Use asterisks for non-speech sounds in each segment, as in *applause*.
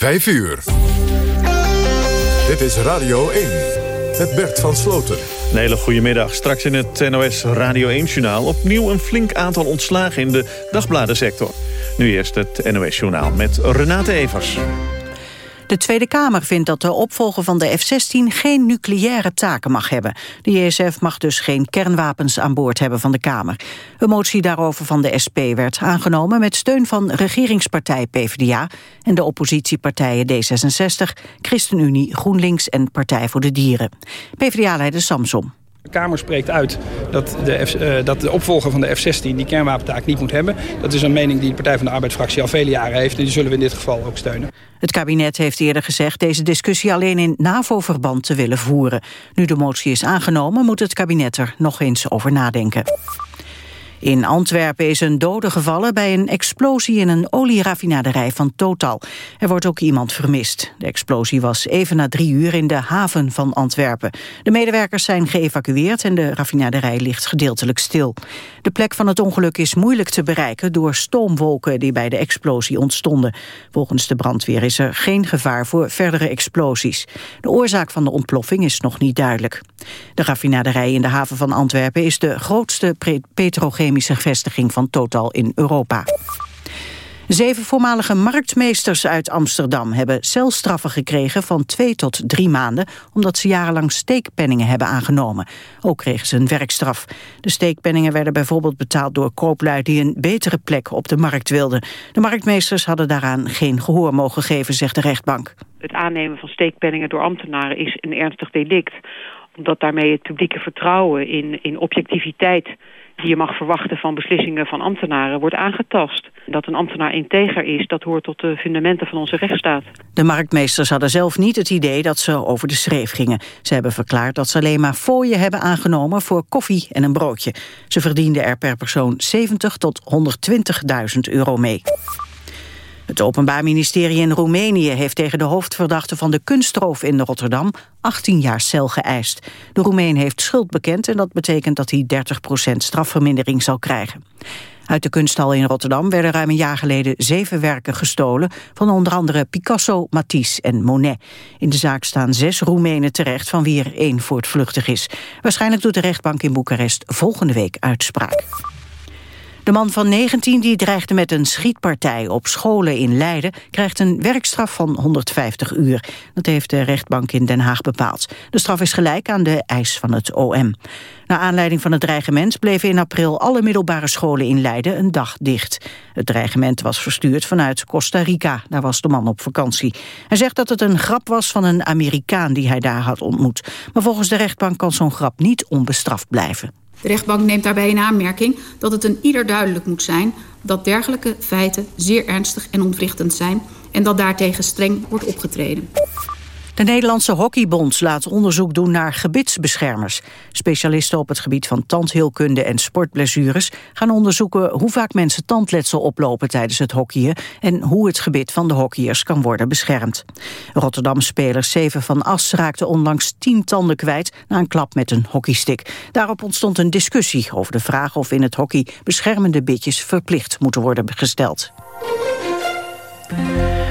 5 uur. Dit is Radio 1. Met Bert van Sloten. Een hele goede middag. Straks in het NOS Radio 1-journaal... opnieuw een flink aantal ontslagen in de dagbladensector. Nu eerst het NOS-journaal met Renate Evers. De Tweede Kamer vindt dat de opvolger van de F-16 geen nucleaire taken mag hebben. De JSF mag dus geen kernwapens aan boord hebben van de Kamer. Een motie daarover van de SP werd aangenomen met steun van regeringspartij PvdA en de oppositiepartijen D66, ChristenUnie, GroenLinks en Partij voor de Dieren. PvdA-leider Samsom. De Kamer spreekt uit dat de, uh, dat de opvolger van de F-16 die kernwapentaak niet moet hebben. Dat is een mening die de Partij van de Arbeidsfractie al vele jaren heeft. En die zullen we in dit geval ook steunen. Het kabinet heeft eerder gezegd deze discussie alleen in NAVO-verband te willen voeren. Nu de motie is aangenomen moet het kabinet er nog eens over nadenken. In Antwerpen is een dode gevallen bij een explosie in een olieraffinaderij van Total. Er wordt ook iemand vermist. De explosie was even na drie uur in de haven van Antwerpen. De medewerkers zijn geëvacueerd en de raffinaderij ligt gedeeltelijk stil. De plek van het ongeluk is moeilijk te bereiken door stoomwolken die bij de explosie ontstonden. Volgens de brandweer is er geen gevaar voor verdere explosies. De oorzaak van de ontploffing is nog niet duidelijk. De raffinaderij in de haven van Antwerpen is de grootste petrochemische vestiging van Total in Europa. Zeven voormalige marktmeesters uit Amsterdam hebben celstraffen gekregen van twee tot drie maanden, omdat ze jarenlang steekpenningen hebben aangenomen. Ook kregen ze een werkstraf. De steekpenningen werden bijvoorbeeld betaald door kooplui die een betere plek op de markt wilden. De marktmeesters hadden daaraan geen gehoor mogen geven, zegt de rechtbank. Het aannemen van steekpenningen door ambtenaren is een ernstig delict, omdat daarmee het publieke vertrouwen in, in objectiviteit die je mag verwachten van beslissingen van ambtenaren wordt aangetast. Dat een ambtenaar integer is, dat hoort tot de fundamenten van onze rechtsstaat. De marktmeesters hadden zelf niet het idee dat ze over de schreef gingen. Ze hebben verklaard dat ze alleen maar fooien hebben aangenomen voor koffie en een broodje. Ze verdienden er per persoon 70 tot 120.000 euro mee. Het Openbaar Ministerie in Roemenië heeft tegen de hoofdverdachte van de kunstroof in Rotterdam 18 jaar cel geëist. De Roemeen heeft schuld bekend en dat betekent dat hij 30% strafvermindering zal krijgen. Uit de kunsthal in Rotterdam werden ruim een jaar geleden zeven werken gestolen... van onder andere Picasso, Matisse en Monet. In de zaak staan zes Roemenen terecht, van wie er één voortvluchtig is. Waarschijnlijk doet de rechtbank in Boekarest volgende week uitspraak. De man van 19 die dreigde met een schietpartij op scholen in Leiden... krijgt een werkstraf van 150 uur. Dat heeft de rechtbank in Den Haag bepaald. De straf is gelijk aan de eis van het OM. Naar aanleiding van het dreigement bleven in april alle middelbare scholen in Leiden een dag dicht. Het dreigement was verstuurd vanuit Costa Rica. Daar was de man op vakantie. Hij zegt dat het een grap was van een Amerikaan die hij daar had ontmoet. Maar volgens de rechtbank kan zo'n grap niet onbestraft blijven. De rechtbank neemt daarbij in aanmerking dat het een ieder duidelijk moet zijn... dat dergelijke feiten zeer ernstig en ontwrichtend zijn... en dat daartegen streng wordt opgetreden. De Nederlandse Hockeybond laat onderzoek doen naar gebitsbeschermers. Specialisten op het gebied van tandheelkunde en sportblessures gaan onderzoeken hoe vaak mensen tandletsel oplopen tijdens het hockeyen en hoe het gebit van de hockeyers kan worden beschermd. Rotterdam-speler Seven van As raakte onlangs tien tanden kwijt na een klap met een hockeystick. Daarop ontstond een discussie over de vraag of in het hockey beschermende bitjes verplicht moeten worden gesteld.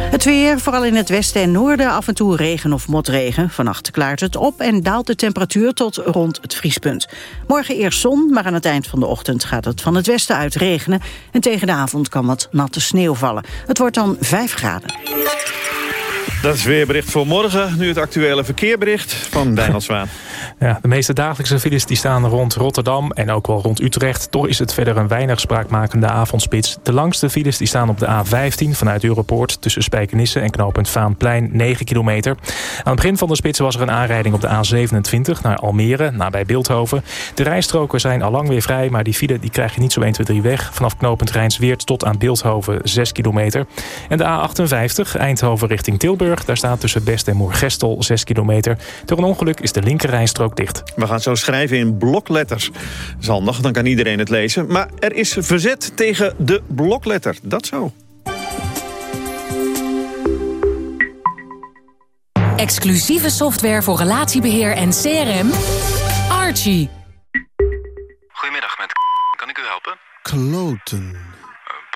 Het weer, vooral in het westen en noorden, af en toe regen of motregen. Vannacht klaart het op en daalt de temperatuur tot rond het vriespunt. Morgen eerst zon, maar aan het eind van de ochtend gaat het van het westen uit regenen. En tegen de avond kan wat natte sneeuw vallen. Het wordt dan 5 graden. Dat is weerbericht voor morgen. Nu het actuele verkeerbericht van Wijnald. *laughs* Ja, de meeste dagelijkse files die staan rond Rotterdam en ook wel rond Utrecht. Toch is het verder een weinig spraakmakende avondspits. De langste files die staan op de A15 vanuit Europoort... tussen Spijkenisse en knooppunt Vaanplein, 9 kilometer. Aan het begin van de spits was er een aanrijding op de A27 naar Almere, nabij Beeldhoven. De rijstroken zijn al lang weer vrij, maar die file die krijg je niet zo 1, 2, 3 weg. Vanaf knooppunt Rijnsweert tot aan Beeldhoven, 6 kilometer. En de A58, Eindhoven richting Tilburg... daar staat tussen Best en Moergestel, 6 kilometer. Door een ongeluk is de linkerrijstrook dicht. We gaan zo schrijven in blokletters. Zandig, dan kan iedereen het lezen. Maar er is verzet tegen de blokletter. Dat zo. Exclusieve software voor relatiebeheer en CRM. Archie. Goedemiddag, met kan ik u helpen? Kloten.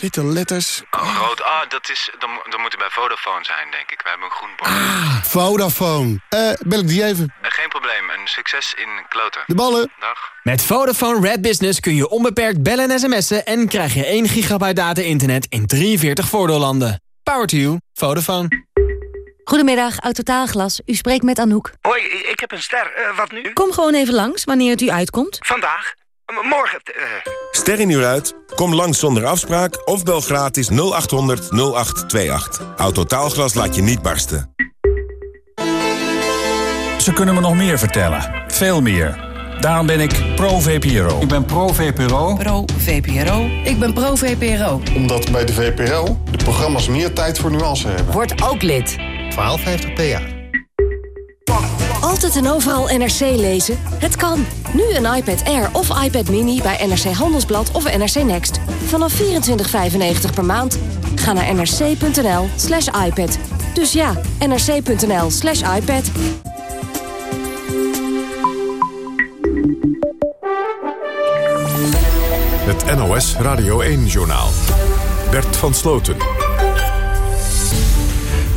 witte letters. Oh, rood. Ah, dat, is, dan, dan moet u bij Vodafone zijn, denk ik. We hebben een groen bord. Ah, Vodafone. Eh, bel ik die even? Uh, geen probleem. Een succes in kloten. De ballen. Dag. Met Vodafone Red Business kun je onbeperkt bellen en sms'en... en krijg je 1 gigabyte data-internet in 43 voordeellanden. Power to you. Vodafone. Goedemiddag, Autotaalglas. U spreekt met Anouk. Hoi, ik heb een ster. Uh, wat nu? Kom gewoon even langs, wanneer het u uitkomt. Vandaag? Morgen? Uh... Ster in uur uit? Kom langs zonder afspraak of bel gratis 0800 0828. Autotaalglas laat je niet barsten. Ze kunnen me nog meer vertellen. Veel meer. Daarom ben ik pro-VPRO. Ik ben pro-VPRO. Pro-VPRO. Ik ben pro-VPRO. Omdat bij de VPRO de programma's meer tijd voor nuance hebben. Word ook lid. 1250 PA. Altijd en overal NRC lezen? Het kan. Nu een iPad Air of iPad Mini bij NRC Handelsblad of NRC Next. Vanaf 24,95 per maand. Ga naar nrc.nl slash iPad. Dus ja, nrc.nl slash iPad. Het NOS Radio 1-journaal. Bert van Sloten.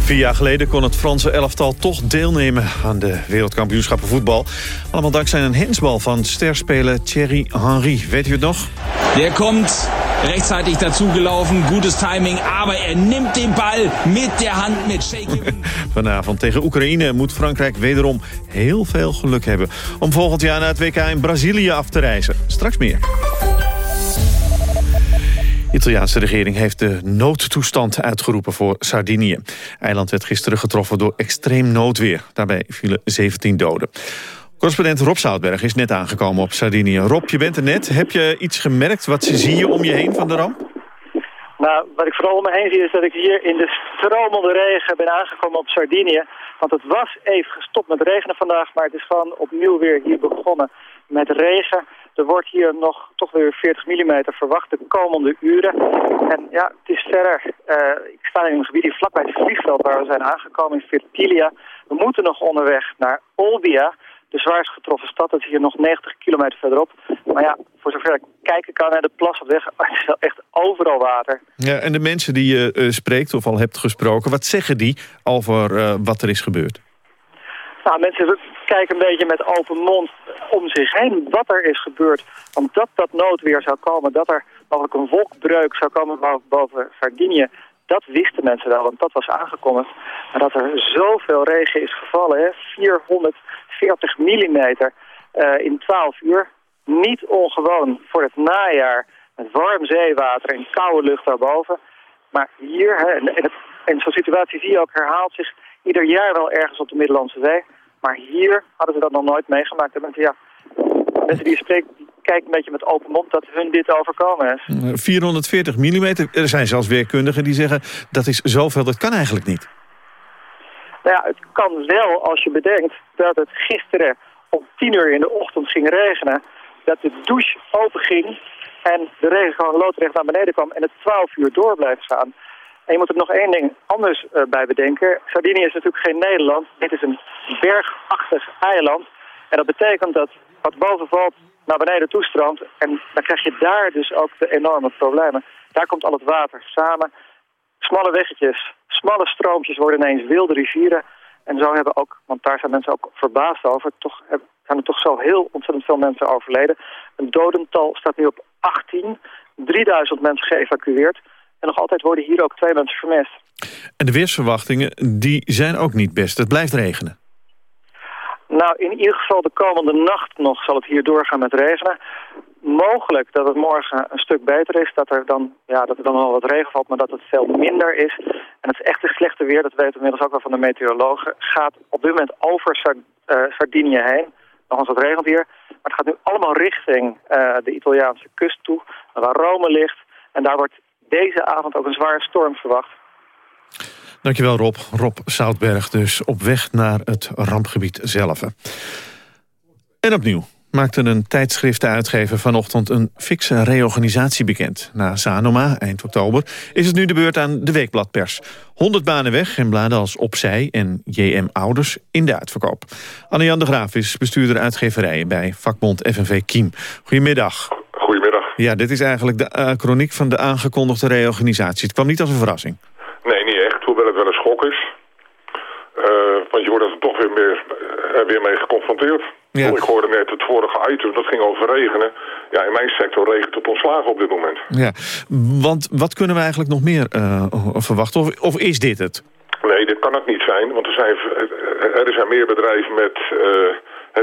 Vier jaar geleden kon het Franse elftal toch deelnemen aan de wereldkampioenschappen voetbal. Allemaal dankzij een hensbal van sterspeler Thierry Henry. Weet u het nog? Der komt rechtzeitig dazugelaufen, gutes Timing, aber er nimmt den Ball mit der Hand mit shaking. *laughs* Vanavond tegen Oekraïne moet Frankrijk wederom heel veel geluk hebben... om volgend jaar naar het WK in Brazilië af te reizen. Straks meer. Italiaanse regering heeft de noodtoestand uitgeroepen voor Sardinië. Eiland werd gisteren getroffen door extreem noodweer. Daarbij vielen 17 doden. Correspondent Rob Zoutberg is net aangekomen op Sardinië. Rob, je bent er net. Heb je iets gemerkt? Wat zie je om je heen van de ramp? Nou, wat ik vooral om me heen zie is dat ik hier in de stromende regen ben aangekomen op Sardinië. Want het was even gestopt met regenen vandaag, maar het is gewoon opnieuw weer hier begonnen met regen. Er wordt hier nog toch weer 40 mm verwacht de komende uren. En ja, het is verder. Uh, ik sta in een gebied hier vlakbij het vliegveld waar we zijn aangekomen in Fertilia. We moeten nog onderweg naar Olbia, de zwaarst getroffen stad. Dat is hier nog 90 kilometer verderop. Maar ja, voor zover ik kijken kan naar de plas op weg, *laughs* is wel echt overal water. Ja, en de mensen die je uh, spreekt of al hebt gesproken, wat zeggen die over uh, wat er is gebeurd? Nou, mensen kijken een beetje met open mond om zich heen wat er is gebeurd. Want dat noodweer zou komen, dat er mogelijk een wolkbreuk zou komen boven, Sardinië... dat wisten mensen wel, want dat was aangekondigd. Maar dat er zoveel regen is gevallen, hè, 440 millimeter uh, in 12 uur... niet ongewoon voor het najaar met warm zeewater en koude lucht daarboven. Maar hier, hè, en, en zo'n situatie zie je ook herhaalt zich ieder jaar wel ergens op de Middellandse Zee... Maar hier hadden ze dat nog nooit meegemaakt. En mensen, ja, mensen die je spreekt, die kijken een beetje met open mond dat hun dit overkomen is. 440 mm. Er zijn zelfs weerkundigen die zeggen dat is zoveel, dat kan eigenlijk niet. Nou ja, het kan wel als je bedenkt dat het gisteren om 10 uur in de ochtend ging regenen. Dat de douche open ging en de regen gewoon loodrecht naar beneden kwam en het 12 uur door blijft gaan. En je moet er nog één ding anders uh, bij bedenken. Sardinië is natuurlijk geen Nederland. Dit is een bergachtig eiland. En dat betekent dat wat boven valt naar beneden toestroomt. En dan krijg je daar dus ook de enorme problemen. Daar komt al het water samen. Smalle weggetjes, smalle stroompjes worden ineens wilde rivieren. En zo hebben ook, want daar zijn mensen ook verbaasd over... toch zijn er toch zo heel ontzettend veel mensen overleden. Een dodental staat nu op 18. 3000 mensen geëvacueerd. En nog altijd worden hier ook twee mensen vermist. En de weersverwachtingen, die zijn ook niet best. Het blijft regenen. Nou, in ieder geval de komende nacht nog zal het hier doorgaan met regenen. Mogelijk dat het morgen een stuk beter is. Dat er dan, ja, dat er dan wel wat regen valt, maar dat het veel minder is. En het echte slechte weer, dat weten we inmiddels ook wel van de meteorologen... gaat op dit moment over Sard uh, Sardinië heen. Nog eens wat regent hier. Maar het gaat nu allemaal richting uh, de Italiaanse kust toe, waar Rome ligt. En daar wordt deze avond ook een zware storm verwacht. Dankjewel Rob. Rob Zoutberg dus op weg naar het rampgebied zelf. En opnieuw maakte een tijdschriftenuitgever vanochtend een fikse reorganisatie bekend. Na Sanoma, eind oktober, is het nu de beurt aan de Weekbladpers. 100 banen weg en bladen als Opzij en JM Ouders in de uitverkoop. Anne-Jan de Graaf is bestuurder uitgeverijen bij vakbond FNV Kiem. Goedemiddag. Ja, dit is eigenlijk de uh, chroniek van de aangekondigde reorganisatie. Het kwam niet als een verrassing. Nee, niet echt, hoewel het wel een schok is. Uh, want je wordt er toch weer, meer, uh, weer mee geconfronteerd. Ja. Ik hoorde net het vorige item, dat ging over regenen. Ja, in mijn sector regent het ontslagen op dit moment. Ja, want wat kunnen we eigenlijk nog meer uh, verwachten? Of, of, is dit het? Nee, dit kan het niet zijn. Want er zijn, er zijn meer bedrijven met, uh,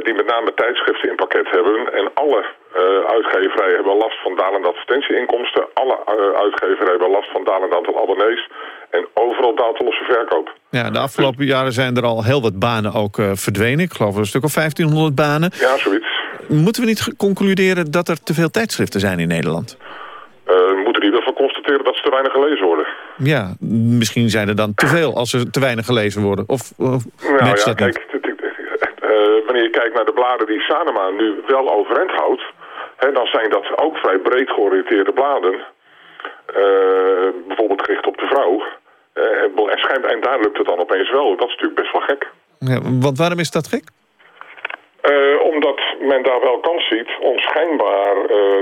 die met name tijdschriften in pakket hebben. En alle uh, uitgeverijen hebben last van dalende advertentieinkomsten. Alle uitgeverijen hebben last van dalend aantal abonnees. En overal daalt de losse verkoop. Ja, de afgelopen jaren zijn er al heel wat banen ook verdwenen. Ik geloof een stuk of 1500 banen. Ja, zoiets. Moeten we niet concluderen dat er te veel tijdschriften zijn in Nederland? Uh, we moeten in ieder geval constateren dat ze te weinig gelezen worden. Ja, misschien zijn er dan te veel als er te weinig gelezen worden. Of, of nou ja, kijk, uh, wanneer je kijkt naar de bladen die Sanema nu wel overeind houdt... Hè, dan zijn dat ook vrij breed georiënteerde bladen. bijvoorbeeld gericht op de vrouw... Uh, en, schijnt, en daar lukt het dan opeens wel. Dat is natuurlijk best wel gek. Ja, want waarom is dat gek? Uh, omdat men daar wel kans ziet om schijnbaar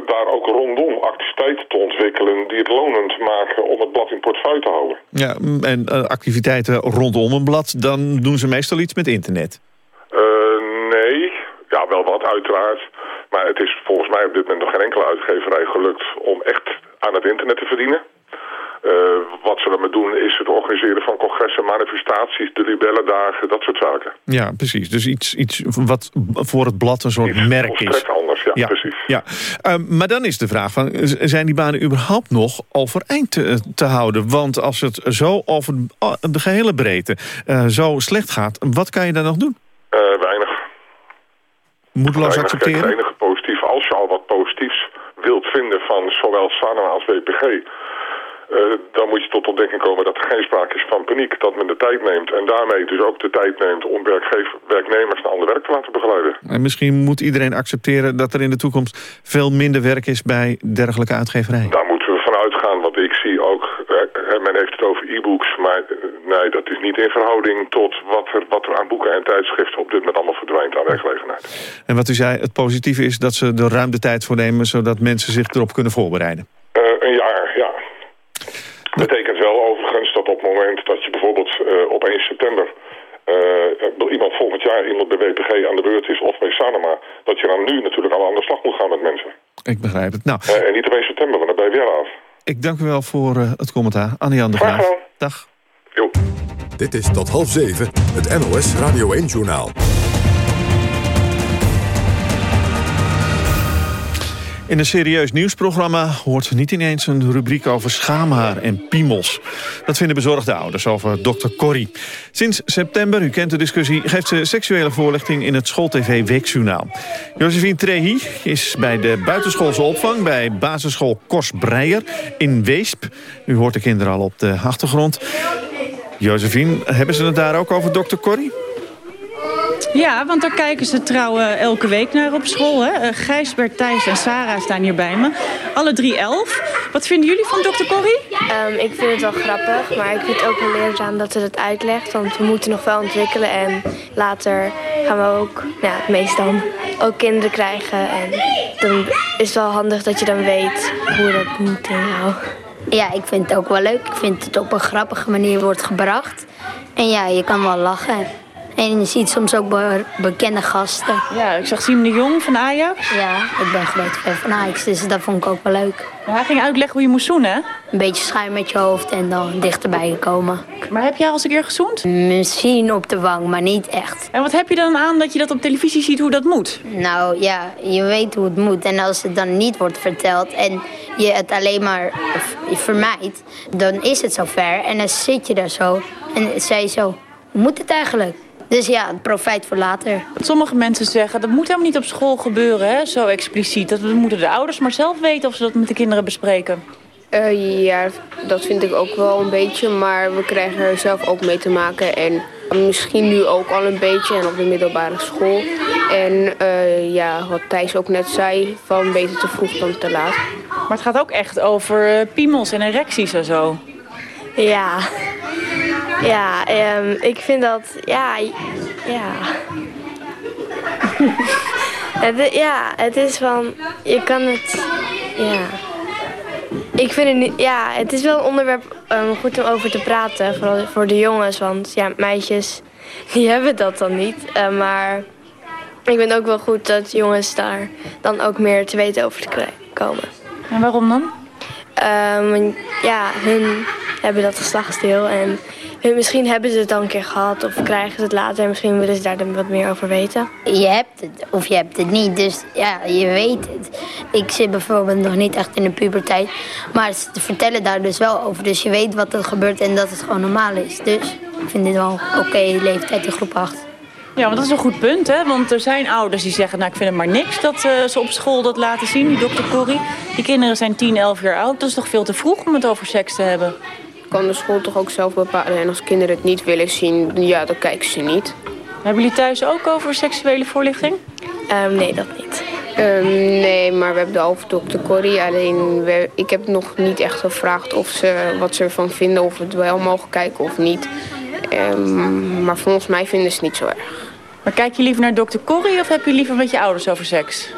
daar ook rondom activiteiten te ontwikkelen... die het lonend maken om het blad in portefeuille te houden. Ja, en activiteiten rondom een blad, dan doen ze meestal iets met internet? Ja, wel wat uiteraard. Maar het is volgens mij op dit moment nog geen enkele uitgeverij gelukt om echt aan het internet te verdienen. Uh, wat ze ermee doen is het organiseren van congressen, manifestaties, de libellendagen, dat soort zaken. Ja, precies. Dus iets, iets wat voor het blad een soort iets merk is. anders, ja, ja precies. Ja. Uh, maar dan is de vraag, van, zijn die banen überhaupt nog overeind te, te houden? Want als het zo over de gehele breedte uh, zo slecht gaat, wat kan je dan nog doen? Moedeloos accepteren? Het enige positief, als je al wat positiefs wilt vinden van zowel Sanoma als WPG... Uh, dan moet je tot ontdekking komen dat er geen sprake is van paniek. Dat men de tijd neemt en daarmee dus ook de tijd neemt om werknemers naar ander werk te laten begeleiden. En misschien moet iedereen accepteren dat er in de toekomst veel minder werk is bij dergelijke uitgeverijen. Daar moeten we van uitgaan, want ik zie ook, uh, men heeft het over e-books, maar uh, nee, dat is niet in verhouding tot wat er, wat er aan boeken en tijdschriften op dit moment allemaal verdwijnt aan werkgelegenheid. En wat u zei, het positieve is dat ze er ruim de tijd voor nemen, zodat mensen zich erop kunnen voorbereiden. een jaar, ja. Dat betekent wel overigens dat op het moment dat je bijvoorbeeld uh, op 1 september... Uh, iemand volgend jaar iemand bij WPG aan de beurt is of bij Sanoma... dat je dan nu natuurlijk al aan de slag moet gaan met mensen. Ik begrijp het. Nou, en niet op 1 september, want dan ben je weer af. Ik dank u wel voor het commentaar. Anne-Jan de Graaf. Dag. Jo. Dit is tot half zeven het NOS Radio 1-journaal. In een serieus nieuwsprogramma hoort niet ineens een rubriek over schaamhaar en piemels. Dat vinden bezorgde ouders over dokter Corrie. Sinds september, u kent de discussie, geeft ze seksuele voorlichting in het schooltv Weekjournaal. Josephine Trehi is bij de buitenschoolse opvang bij basisschool Kors Breier in Weesp. U hoort de kinderen al op de achtergrond. Josephine, hebben ze het daar ook over dokter Corrie? Ja, want daar kijken ze trouwen elke week naar op school. Hè? Uh, Gijsbert, Thijs en Sarah staan hier bij me. Alle drie elf. Wat vinden jullie van dokter Corrie? Um, ik vind het wel grappig, maar ik vind het ook wel leerzaam dat ze het uitlegt. Want we moeten nog wel ontwikkelen en later gaan we ook, ja, meestal ook kinderen krijgen. En dan is het wel handig dat je dan weet hoe dat moet en zo. Ja, ik vind het ook wel leuk. Ik vind het op een grappige manier wordt gebracht. En ja, je kan wel lachen. En je ziet soms ook be bekende gasten. Ja, ik zag Simon de Jong van Ajax. Ja, ik ben groot fan van Ajax, dus dat vond ik ook wel leuk. Maar hij ging uitleggen hoe je moest zoenen, hè? Een beetje schuim met je hoofd en dan dichterbij gekomen. Maar heb jij al eens een keer gezoend? Misschien op de wang, maar niet echt. En wat heb je dan aan dat je dat op televisie ziet hoe dat moet? Nou ja, je weet hoe het moet. En als het dan niet wordt verteld en je het alleen maar vermijdt... dan is het zover en dan zit je daar zo en zei zo... Hoe moet het eigenlijk? Dus ja, profijt voor later. Sommige mensen zeggen, dat moet helemaal niet op school gebeuren, hè? zo expliciet. Dat moeten de ouders maar zelf weten of ze dat met de kinderen bespreken. Uh, ja, dat vind ik ook wel een beetje. Maar we krijgen er zelf ook mee te maken. En misschien nu ook al een beetje en op de middelbare school. En uh, ja, wat Thijs ook net zei, van beter te vroeg dan te laat. Maar het gaat ook echt over piemels en erecties en zo. Ja, ja um, ik vind dat, ja, ja. *laughs* het, ja, het is van, je kan het, ja. Ik vind het niet, ja, het is wel een onderwerp um, goed om over te praten, vooral voor de jongens. Want ja, meisjes, *laughs* die hebben dat dan niet. Uh, maar ik vind ook wel goed dat jongens daar dan ook meer te weten over te komen. En waarom dan? Um, ja, hun hebben dat geslachtsdeel en misschien hebben ze het dan een keer gehad of krijgen ze het later en misschien willen ze daar dan wat meer over weten. Je hebt het of je hebt het niet, dus ja, je weet het. Ik zit bijvoorbeeld nog niet echt in de puberteit, maar ze vertellen daar dus wel over. Dus je weet wat er gebeurt en dat het gewoon normaal is. Dus ik vind dit wel oké okay, leeftijd in groep 8. Ja, want dat is een goed punt, hè? Want er zijn ouders die zeggen, nou, ik vind het maar niks dat uh, ze op school dat laten zien, die dokter Corrie. Die kinderen zijn 10, 11 jaar oud. Dat is toch veel te vroeg om het over seks te hebben? Kan de school toch ook zelf bepalen. En als kinderen het niet willen zien, ja, dan kijken ze niet. Hebben jullie thuis ook over seksuele voorlichting? Um, nee, dat niet. Um, nee, maar we hebben het over dokter Corrie. Alleen, we, ik heb nog niet echt gevraagd of ze, wat ze ervan vinden. Of we het wel mogen kijken of niet. Um, maar volgens mij vinden ze het niet zo erg. Maar kijk je liever naar dokter Corrie of heb je liever met je ouders over seks?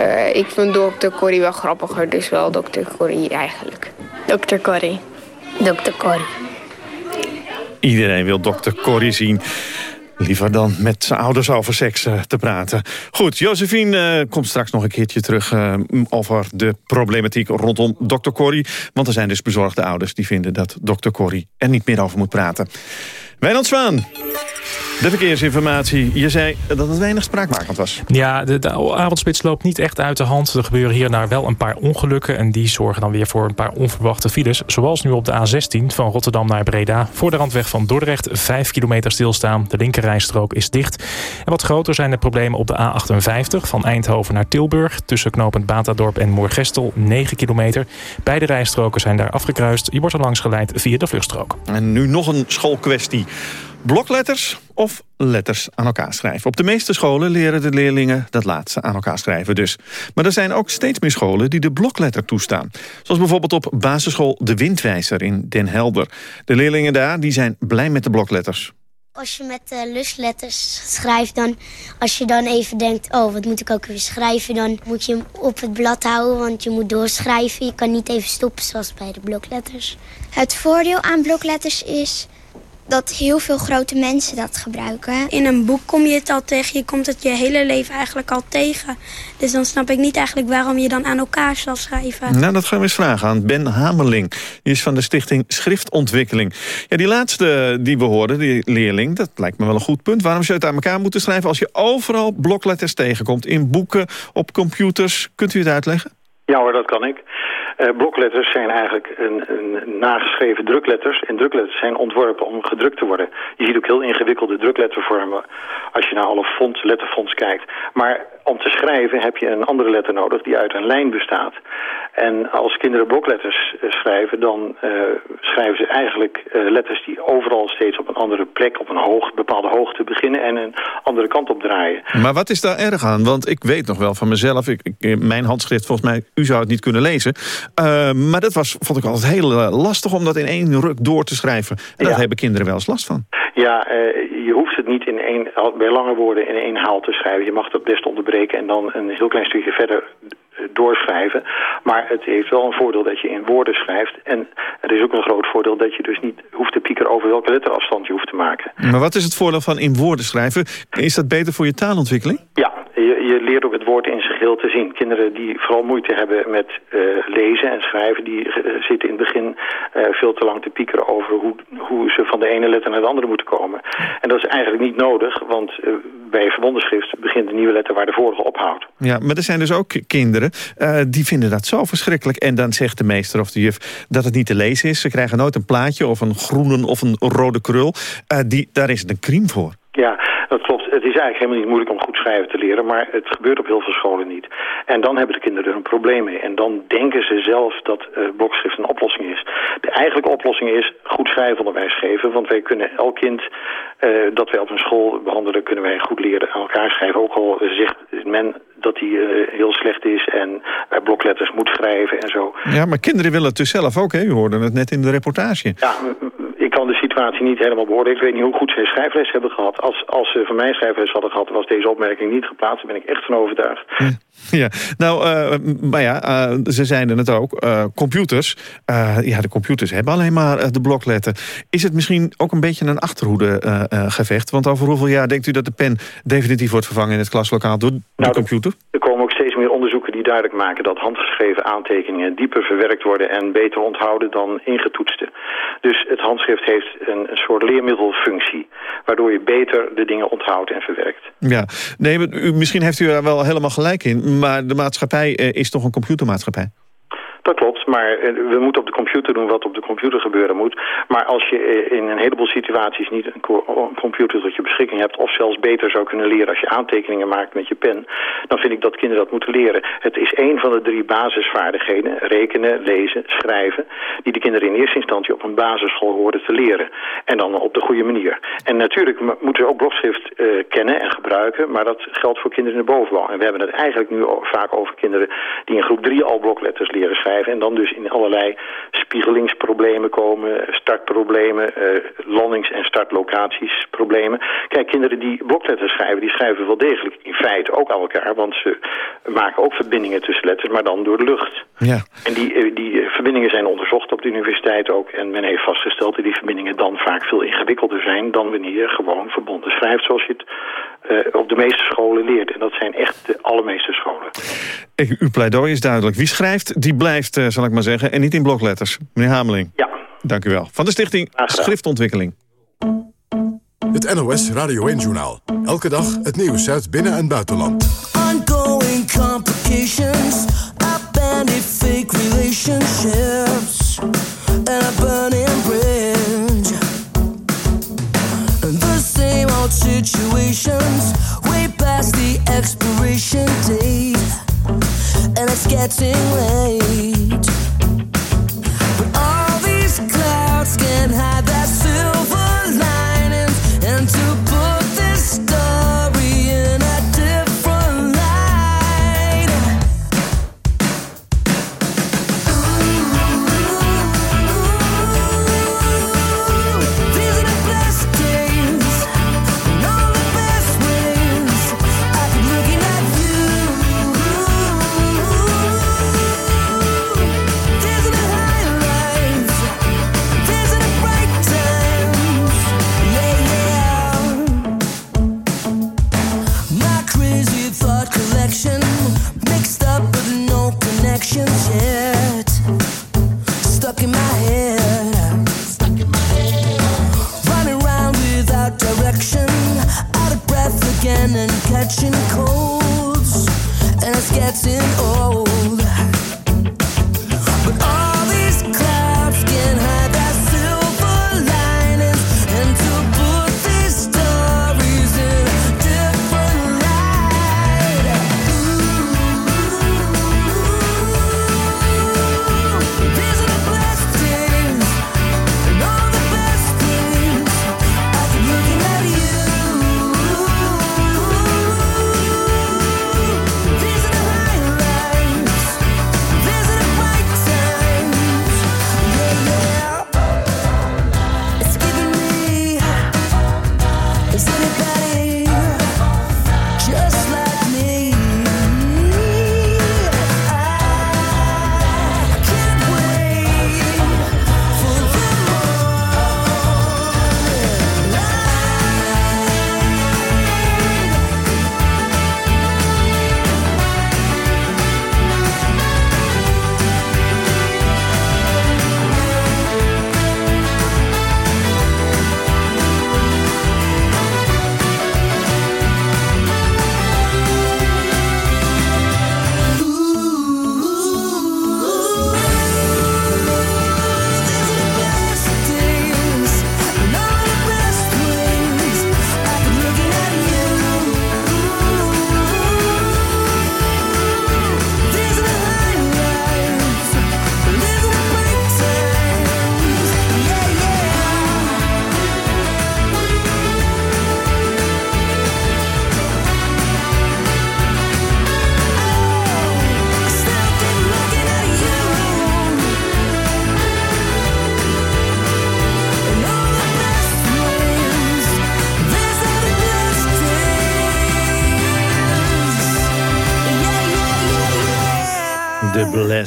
Uh, ik vind dokter Corrie wel grappiger, dus wel dokter Corrie eigenlijk. Dokter Corrie. Dokter Corrie. Iedereen wil dokter Corrie zien. Liever dan met zijn ouders over seks uh, te praten. Goed, Josephine uh, komt straks nog een keertje terug uh, over de problematiek rondom dokter Corrie. Want er zijn dus bezorgde ouders die vinden dat dokter Corrie er niet meer over moet praten. Wijnand Zwaan. De verkeersinformatie. Je zei dat het weinig spraakmakend was. Ja, de, de avondspits loopt niet echt uit de hand. Er gebeuren hier naar wel een paar ongelukken. En die zorgen dan weer voor een paar onverwachte files. Zoals nu op de A16 van Rotterdam naar Breda. Voor de randweg van Dordrecht 5 kilometer stilstaan. De linkerrijstrook is dicht. En wat groter zijn de problemen op de A58 van Eindhoven naar Tilburg. Tussen knopend Batadorp en Moorgestel 9 kilometer. Beide rijstroken zijn daar afgekruist. Je wordt er langs geleid via de vluchtstrook. En nu nog een schoolkwestie. Blokletters of letters aan elkaar schrijven. Op de meeste scholen leren de leerlingen dat laatste aan elkaar schrijven dus. Maar er zijn ook steeds meer scholen die de blokletter toestaan. Zoals bijvoorbeeld op basisschool De Windwijzer in Den Helder. De leerlingen daar die zijn blij met de blokletters. Als je met uh, lusletters schrijft, dan als je dan even denkt... oh, wat moet ik ook weer schrijven, dan moet je hem op het blad houden... want je moet doorschrijven. Je kan niet even stoppen zoals bij de blokletters. Het voordeel aan blokletters is dat heel veel grote mensen dat gebruiken. In een boek kom je het al tegen. Je komt het je hele leven eigenlijk al tegen. Dus dan snap ik niet eigenlijk waarom je dan aan elkaar zal schrijven. Nou, dat gaan we eens vragen aan Ben Hamerling. Die is van de stichting Schriftontwikkeling. Ja, die laatste die we hoorden, die leerling, dat lijkt me wel een goed punt. Waarom zou je het aan elkaar moeten schrijven als je overal blokletters tegenkomt? In boeken, op computers. Kunt u het uitleggen? Ja hoor, dat kan ik. Uh, blokletters zijn eigenlijk een, een, nageschreven drukletters. En drukletters zijn ontworpen om gedrukt te worden. Je ziet ook heel ingewikkelde druklettervormen als je naar alle fonts, letterfonts kijkt. Maar om te schrijven heb je een andere letter nodig die uit een lijn bestaat. En als kinderen blokletters uh, schrijven, dan uh, schrijven ze eigenlijk uh, letters die overal steeds op een andere plek, op een hoog, bepaalde hoogte beginnen en een andere kant op draaien. Maar wat is daar erg aan? Want ik weet nog wel van mezelf, ik, ik, mijn handschrift volgens mij, u zou het niet kunnen lezen. maar dat was, vond ik altijd heel lastig om dat in één ruk door te schrijven. En ja. daar hebben kinderen wel eens last van. Ja, je hoeft het niet in één, bij lange woorden in één haal te schrijven. Je mag dat best onderbreken en dan een heel klein stukje verder doorschrijven. Maar het heeft wel een voordeel dat je in woorden schrijft. En er is ook een groot voordeel dat je dus niet hoeft te piekeren over welke letterafstand je hoeft te maken. Maar wat is het voordeel van in woorden schrijven? Is dat beter voor je taalontwikkeling? Ja, je, je leert ook het woord in zijn geheel te zien. Kinderen die vooral moeite hebben met uh, lezen en schrijven... die uh, zitten in het begin uh, veel te lang te piekeren over hoe, hoe ze van de ene letter naar de andere moeten komen. En dat is eigenlijk niet nodig, want bij verbondenschrift begint de nieuwe letter waar de vorige ophoudt. Ja, maar er zijn dus ook kinderen die vinden dat zo verschrikkelijk. En dan zegt de meester of de juf dat het niet te lezen is. Ze krijgen nooit een plaatje of een groene of een rode krul. die, daar is het een kriem voor. Ja, Dat klopt. Het is eigenlijk helemaal niet moeilijk om goed schrijven te leren, maar het gebeurt op heel veel scholen niet. En dan hebben de kinderen er een probleem mee. En dan denken ze zelf dat uh, blokschrift een oplossing is. De eigenlijke oplossing is goed schrijfonderwijs geven, want wij kunnen elk kind uh, dat wij op een school behandelen, kunnen wij goed leren aan elkaar schrijven. Ook al zegt men dat hij uh, heel slecht is en bij blokletters moet schrijven en zo. Ja, maar kinderen willen het dus zelf ook, hè? U hoorde het net in de reportage. Ja, ik kan de situatie niet helemaal beoordelen. Ik weet niet hoe goed ze schrijfles hebben gehad. Als, als ze van mij schrijfles hadden gehad, was deze opmerking niet geplaatst. Daar ben ik echt van overtuigd. Ja, nou, uh, maar ja, uh, ze zeiden het ook. Uh, computers, ja, de computers hebben alleen maar de blokletter. Is het misschien ook een beetje een achterhoede gevecht? Want over hoeveel jaar denkt u dat de pen definitief wordt vervangen in het klaslokaal door de nou, computer? Er komen ook steeds meer onderzoeken die duidelijk maken dat handgeschreven aantekeningen dieper verwerkt worden en beter onthouden dan ingetoetste. Dus het handschrift heeft een, soort leermiddelfunctie, waardoor je beter de dingen onthoudt en verwerkt. Ja, nee, misschien heeft u er wel helemaal gelijk in, maar de maatschappij eh, is toch een computermaatschappij? Dat klopt, maar eh, we moeten op de computer doen wat op de computer gebeuren moet. Maar als je eh, in een heleboel situaties niet een computer tot je beschikking hebt... of zelfs beter zou kunnen leren als je aantekeningen maakt met je pen... dan vind ik dat kinderen dat moeten leren. Het is een van de drie basisvaardigheden, rekenen, lezen, schrijven... die de kinderen in eerste instantie op een basisschool horen te leren. En dan op de goede manier. En natuurlijk moeten ze ook blokschrift uh, kennen en gebruiken... maar dat geldt voor kinderen in de bovenbouw. En we hebben het eigenlijk nu vaak over kinderen die in groep 3 al blokletters leren schrijven en dan dus in allerlei spiegelingsproblemen komen, startproblemen, uh, landings- en startlocaties problemen. Kijk, kinderen die blokletters schrijven, die schrijven wel degelijk in feite ook aan elkaar, want ze maken ook verbindingen tussen letters, maar dan door de lucht. Ja. En die, uh, die uh, verbindingen zijn onderzocht op de universiteit ook en men heeft vastgesteld dat die verbindingen dan vaak veel ingewikkelder zijn dan wanneer je gewoon verbonden schrijft zoals je het op de meeste scholen leert. En dat zijn echt de allermeeste scholen. Ik, uw pleidooi is duidelijk. Wie schrijft, die blijft, uh, zal ik maar zeggen. En niet in blokletters. Meneer Hameling. Ja. Dank u wel. Van de stichting Schriftontwikkeling. Het NOS Radio 1-journaal. Elke dag het nieuws uit binnen- en buitenland. Ongoing complications. Abandoned fake relationships. And situations. Way past the expiration date. and it's getting late. But all these clouds can hide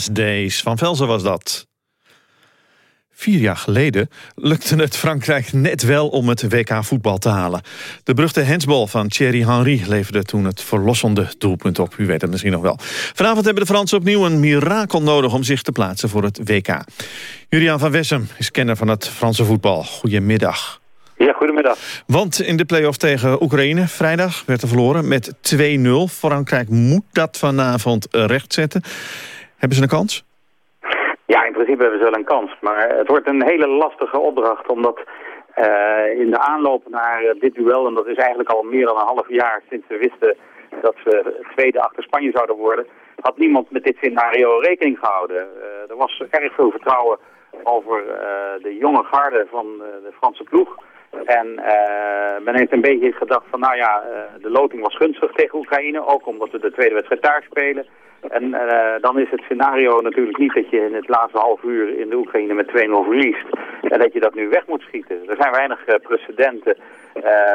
Days. Van Velzen was dat. Vier jaar geleden lukte het Frankrijk net wel om het WK voetbal te halen. De beruchte hensbal van Thierry Henry leverde toen het verlossende doelpunt op. U weet het misschien nog wel. Vanavond hebben de Fransen opnieuw een mirakel nodig om zich te plaatsen voor het WK. Julian van Wessem is kenner van het Franse voetbal. Goedemiddag. Ja, goedemiddag. Want in de play-off tegen Oekraïne vrijdag werd er verloren met 2-0. Frankrijk moet dat vanavond rechtzetten. Hebben ze een kans? Ja, in principe hebben ze wel een kans. Maar het wordt een hele lastige opdracht, omdat uh, in de aanloop naar dit duel, en dat is eigenlijk al meer dan een half jaar sinds we wisten dat ze tweede achter Spanje zouden worden, had niemand met dit scenario rekening gehouden. Uh, er was erg veel vertrouwen over uh, de jonge garde van de Franse ploeg. En men heeft een beetje gedacht van, nou ja, de loting was gunstig tegen Oekraïne, ook omdat we de tweede wedstrijd daar spelen. En uh, dan is het scenario natuurlijk niet dat je in het laatste half uur in de Oekraïne met 2-0 verliest. En dat je dat nu weg moet schieten. Er zijn weinig precedenten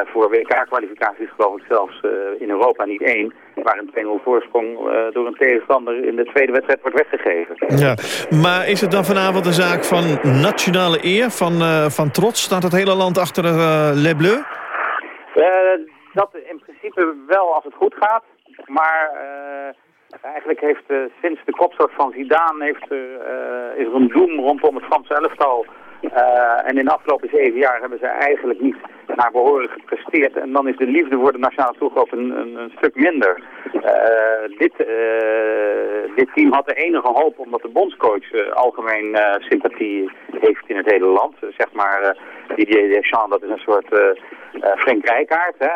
voor WK-kwalificaties, geloof ik zelfs in Europa niet één. Waar een 2-0 voorsprong door een tegenstander in de tweede wedstrijd wordt weggegeven. Ja, maar is het dan vanavond een zaak van nationale eer, van, van trots? Staat het hele land achter Les Bleus? dat in principe wel als het goed gaat. Maar Eigenlijk heeft uh, sinds de kopstoot van Zidane heeft uh, is er een doem rondom het Franse elftal. Uh, en in de afgelopen zeven jaar hebben ze eigenlijk niet naar behoren gepresteerd. En dan is de liefde voor de nationale ploeg een, een, stuk minder. dit, dit team had de enige hoop omdat de bondscoach algemeen sympathie heeft in het hele land. zeg maar Didier Deschamps, dat is een soort Frank Rijkaard. Hè?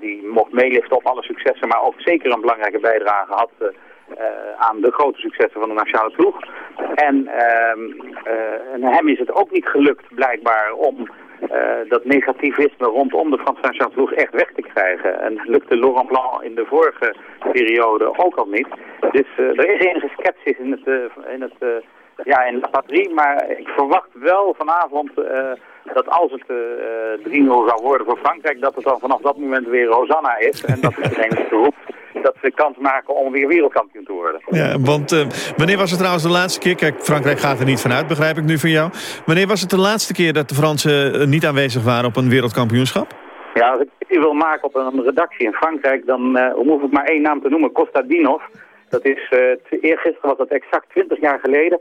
die mocht meeliften op alle successen, maar ook zeker een belangrijke bijdrage had aan de grote successen van de nationale ploeg. En, uh, en hem is het ook niet gelukt, blijkbaar, om dat negativisme rondom de Franse nationale ploeg echt weg te krijgen. En lukte Laurent Blanc in de vorige periode ook al niet. Dus er is enige sceptisch in het, in het ja, in de patrie, maar ik verwacht wel vanavond dat als het uh, 3-0 zou worden voor Frankrijk, dat het dan vanaf dat moment weer Rosanna is. En dat iedereen roept dat ze kans maken om weer wereldkampioen te worden. Ja, want uh, wanneer was het trouwens de laatste keer? Kijk, Frankrijk gaat er niet vanuit, begrijp ik nu van jou. Wanneer was het de laatste keer dat de Fransen niet aanwezig waren op een wereldkampioenschap? Ja, als ik het wil maken op een redactie in Frankrijk, dan uh, hoef ik maar één naam te noemen, Kostadinov. Dat is, uh, eergisteren was dat exact 20 jaar geleden.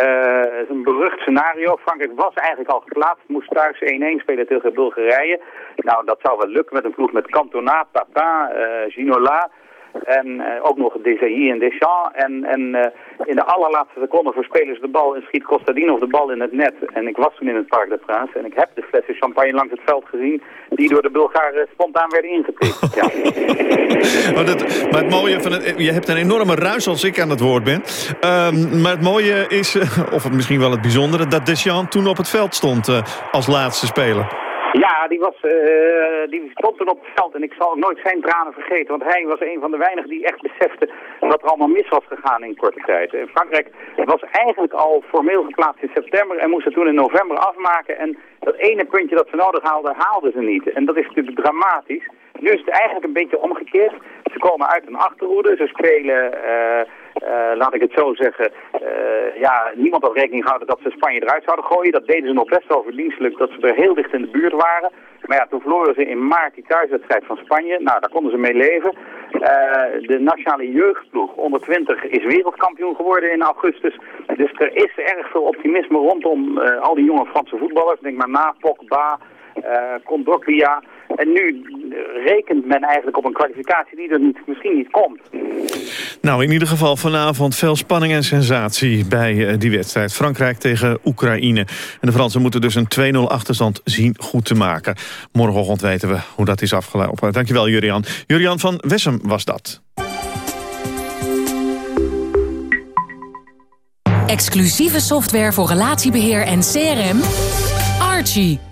Uh, is een berucht scenario. Frankrijk was eigenlijk al geplaatst. Moest thuis 1-1 spelen tegen Bulgarije. Nou, dat zou wel lukken met een ploeg met Cantona, Papin, uh, Ginola. En uh, ook nog Desailly en Deschamps. En, en uh, in de allerlaatste seconde verspelen ze de bal en schiet Costadino de bal in het net. En ik was toen in het Parc de France en ik heb de flessen champagne langs het veld gezien... die door de Bulgaren spontaan werden ingetikt. *laughs* Ja. *laughs* maar, dat, maar, het mooie van het... Je hebt een enorme ruis als ik aan het woord ben. Um, maar het mooie is, of misschien wel het bijzondere... dat Deschamps toen op het veld stond uh, als laatste speler. Ja, die, was, uh, die stond toen op het veld en ik zal nooit zijn tranen vergeten. Want hij was een van de weinigen die echt besefte wat er allemaal mis was gegaan in korte tijd. En Frankrijk was eigenlijk al formeel geplaatst in september en moest het toen in november afmaken. En dat ene puntje dat ze nodig haalden, haalden ze niet. En dat is natuurlijk dramatisch. Nu is het eigenlijk een beetje omgekeerd. Ze komen uit een achterhoede, ze spelen... Uh, uh, laat ik het zo zeggen, uh, ja, niemand had rekening gehouden dat ze Spanje eruit zouden gooien. Dat deden ze nog best wel verdienstelijk, dat ze er heel dicht in de buurt waren. Maar ja, toen verloren ze in maart die thuiswedstrijd van Spanje. Nou, daar konden ze mee leven. Uh, de nationale jeugdploeg onder 20 is wereldkampioen geworden in augustus. Dus er is erg veel optimisme rondom al die jonge Franse voetballers. Denk maar na Pogba, Kondogbia. En nu rekent men eigenlijk op een kwalificatie die er niet, misschien niet komt. Nou, in ieder geval vanavond veel spanning en sensatie bij uh, die wedstrijd. Frankrijk tegen Oekraïne. En de Fransen moeten dus een 2-0 achterstand zien goed te maken. Morgenochtend weten we hoe dat is afgelopen. Dankjewel, Jurian. Jurian van Wessem was dat. Exclusieve software voor relatiebeheer en CRM. Archie.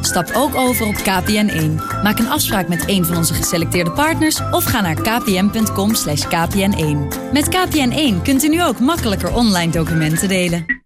Stap ook over op KPN1. Maak een afspraak met een van onze geselecteerde partners... of ga naar kpn.com kpn1. Met KPN1 kunt u nu ook makkelijker online documenten delen.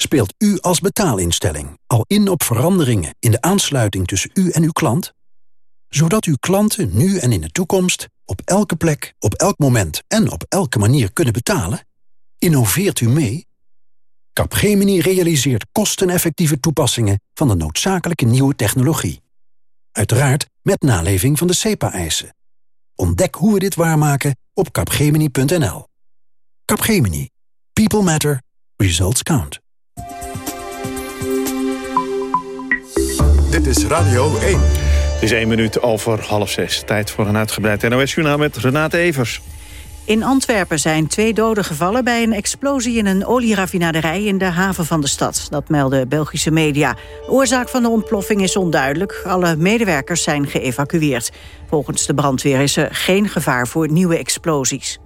Speelt u als betaalinstelling al in op veranderingen in de aansluiting tussen u en uw klant? Zodat uw klanten nu en in de toekomst op elke plek, op elk moment en op elke manier kunnen betalen? Innoveert u mee? Capgemini realiseert kosteneffectieve toepassingen van de noodzakelijke nieuwe technologie. Uiteraard met naleving van de CEPA-eisen. Ontdek hoe we dit waarmaken op capgemini.nl. Capgemini. People matter. Results count. Is Radio 1. Het is één minuut over half zes. Tijd voor een uitgebreid NOS-journaal met Renate Evers. In Antwerpen zijn twee doden gevallen bij een explosie in een olieraffinaderij in de haven van de stad. Dat melden Belgische media. De oorzaak van de ontploffing is onduidelijk. Alle medewerkers zijn geëvacueerd. Volgens de brandweer is er geen gevaar voor nieuwe explosies.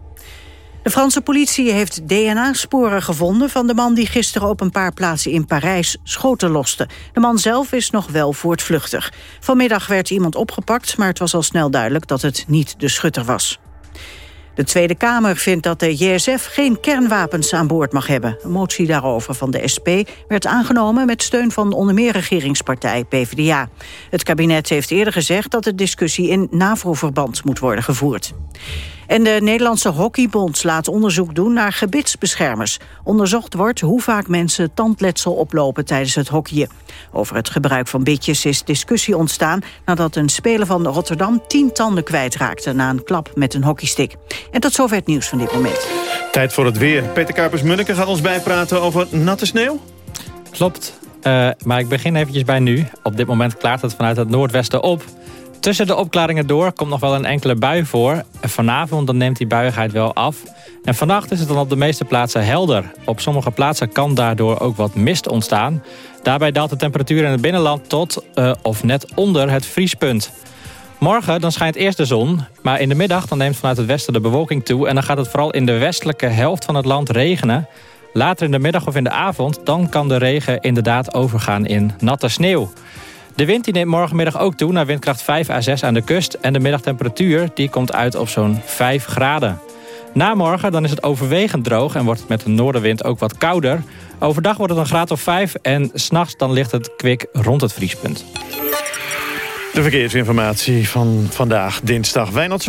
De Franse politie heeft DNA-sporen gevonden van de man die gisteren op een paar plaatsen in Parijs schoten loste. De man zelf is nog wel voortvluchtig. Vanmiddag werd iemand opgepakt, maar het was al snel duidelijk dat het niet de schutter was. De Tweede Kamer vindt dat de JSF geen kernwapens aan boord mag hebben. Een motie daarover van de SP werd aangenomen met steun van onder meer regeringspartij PvdA. Het kabinet heeft eerder gezegd dat de discussie in NAVO-verband moet worden gevoerd. En de Nederlandse Hockeybond laat onderzoek doen naar gebitsbeschermers. Onderzocht wordt hoe vaak mensen tandletsel oplopen tijdens het hockeyen. Over het gebruik van bitjes is discussie ontstaan... nadat een speler van Rotterdam tien tanden kwijtraakte... na een klap met een hockeystick. En tot zover het nieuws van dit moment. Tijd voor het weer. Peter Kuipers-Munneke gaat ons bijpraten over natte sneeuw. Klopt, uh, maar ik begin eventjes bij nu. Op dit moment klaart het vanuit het noordwesten op... Tussen de opklaringen door komt nog wel een enkele bui voor. Vanavond dan neemt die buigheid wel af. En vannacht is het dan op de meeste plaatsen helder. Op sommige plaatsen kan daardoor ook wat mist ontstaan. Daarbij daalt de temperatuur in het binnenland tot uh, of net onder het vriespunt. Morgen dan schijnt eerst de zon, maar in de middag dan neemt vanuit het westen de bewolking toe... en dan gaat het vooral in de westelijke helft van het land regenen. Later in de middag of in de avond dan kan de regen inderdaad overgaan in natte sneeuw. De wind die neemt morgenmiddag ook toe naar windkracht 5 à 6 aan de kust... en de middagtemperatuur die komt uit op zo'n 5 graden. Na morgen dan is het overwegend droog en wordt het met de noordenwind ook wat kouder. Overdag wordt het een graad of 5 en s'nachts dan ligt het kwik rond het vriespunt. De verkeersinformatie van vandaag, dinsdag. Wijnald.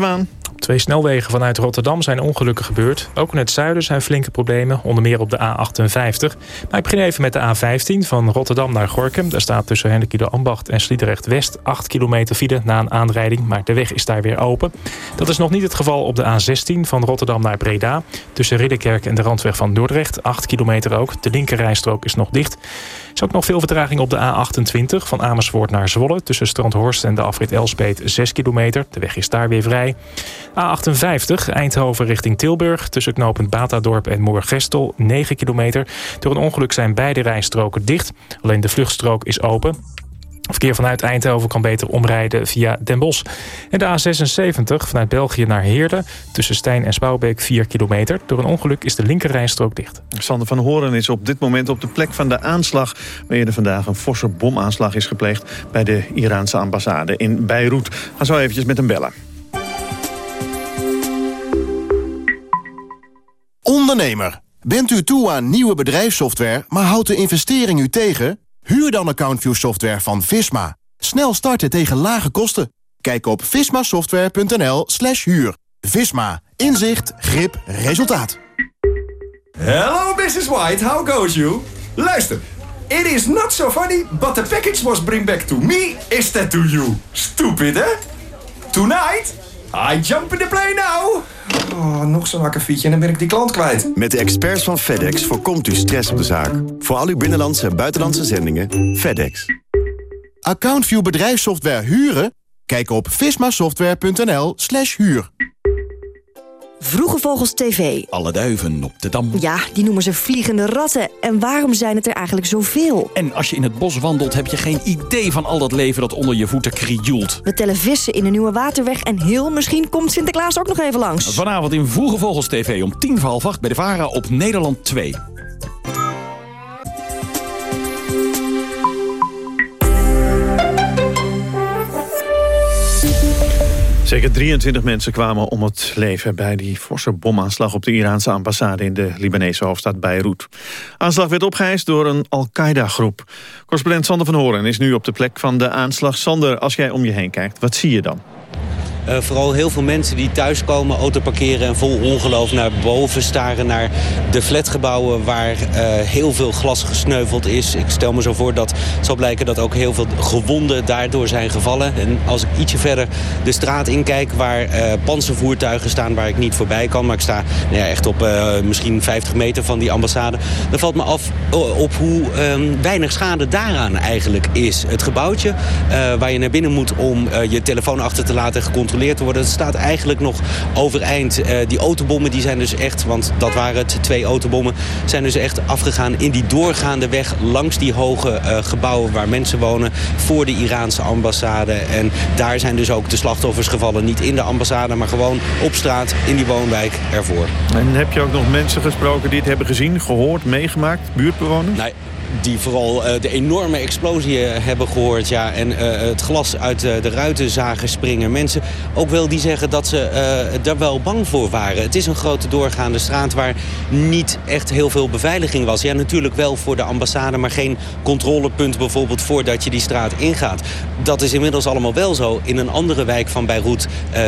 Twee snelwegen vanuit Rotterdam zijn ongelukken gebeurd. Ook in het zuiden zijn flinke problemen, onder meer op de A58. Maar ik begin even met de A15 van Rotterdam naar Gorkum. Daar staat tussen Hendekido Ambacht en Sliedrecht West 8 kilometer file na een aanrijding. Maar de weg is daar weer open. Dat is nog niet het geval op de A16 van Rotterdam naar Breda. Tussen Ridderkerk en de randweg van Dordrecht 8 kilometer ook. De linkerrijstrook is nog dicht. Is ook nog veel vertraging op de A28 van Amersfoort naar Zwolle. Tussen Strandhorst en de afrit Elspeet 6 kilometer. De weg is daar weer vrij. A58 Eindhoven richting Tilburg. Tussen knooppunt Batadorp en Moergestel 9 kilometer. Door een ongeluk zijn beide rijstroken dicht. Alleen de vluchtstrook is open. Verkeer vanuit Eindhoven kan beter omrijden via Den Bosch. En de A76 vanuit België naar Heerlen. Tussen Stijn en Spouwbeek 4 kilometer. Door een ongeluk is de linkerrijstrook dicht. Sander van Horen is op dit moment op de plek van de aanslag... waar eerder vandaag een forse bomaanslag is gepleegd... bij de Iraanse ambassade in Beirut. Ga zo eventjes met hem bellen. Ondernemer, bent u toe aan nieuwe bedrijfssoftware... maar houdt de investering u tegen? Huur dan AccountView software van Visma. Snel starten tegen lage kosten. Kijk op vismasoftware.nl slash huur. Visma. Inzicht, grip, resultaat. Hello Mrs. White, how goes you? Luister, it is not so funny, but the package was bring back to me instead to you. Stupid, hè? Tonight, I jump in the plane now. Oh, nog zo'n akkefietje en dan ben ik die klant kwijt. Met de experts van FedEx voorkomt u stress op de zaak. Voor al uw binnenlandse en buitenlandse zendingen, FedEx. AccountView bedrijfssoftware huren? Kijk op vismasoftware.nl slash huur. Vroege Vogels TV. Alle duiven op de dam. Ja, die noemen ze vliegende ratten. En waarom zijn het er eigenlijk zoveel? En als je in het bos wandelt, heb je geen idee van al dat leven dat onder je voeten krioelt. We tellen vissen in een nieuwe waterweg en heel misschien komt Sinterklaas ook nog even langs. Vanavond in Vroege Vogels TV om tien voor half acht bij de VARA op Nederland 2. Zeker 23 mensen kwamen om het leven bij die forse bomaanslag op de Iraanse ambassade in de Libanese hoofdstad Beirut. Aanslag werd opgeëist door een Al-Qaeda-groep. Correspondent Sander van Horen is nu op de plek van de aanslag. Sander, als jij om je heen kijkt, wat zie je dan? Uh, vooral heel veel mensen die thuiskomen, auto parkeren en vol ongeloof naar boven staren. Naar de flatgebouwen waar uh, heel veel glas gesneuveld is. Ik stel me zo voor dat het zal blijken dat ook heel veel gewonden daardoor zijn gevallen. En als ik ietsje verder de straat inkijk waar uh, panzervoertuigen staan waar ik niet voorbij kan. Maar ik sta nou ja, echt op misschien 50 meter van die ambassade. Dan valt me af op hoe weinig schade daaraan eigenlijk is. Het gebouwtje waar je naar binnen moet om je telefoon achter te laten gecontroleerd te worden. Het staat eigenlijk nog overeind. Uh, die autobommen die zijn dus echt, want dat waren het, twee autobommen... zijn dus echt afgegaan in die doorgaande weg langs die hoge uh, gebouwen waar mensen wonen... voor de Iraanse ambassade. En daar zijn dus ook de slachtoffers gevallen. Niet in de ambassade, maar gewoon op straat in die woonwijk ervoor. En heb je ook nog mensen gesproken die het hebben gezien, gehoord, meegemaakt, buurtbewoners? Nee die vooral uh, de enorme explosie hebben gehoord. Ja, en uh, het glas uit de ruiten zagen springen. Mensen ook wel die zeggen dat ze daar wel bang voor waren. Het is een grote doorgaande straat waar niet echt heel veel beveiliging was. Ja, natuurlijk wel voor de ambassade, maar geen controlepunt bijvoorbeeld voordat je die straat ingaat. Dat is inmiddels allemaal wel zo in een andere wijk van Beirut...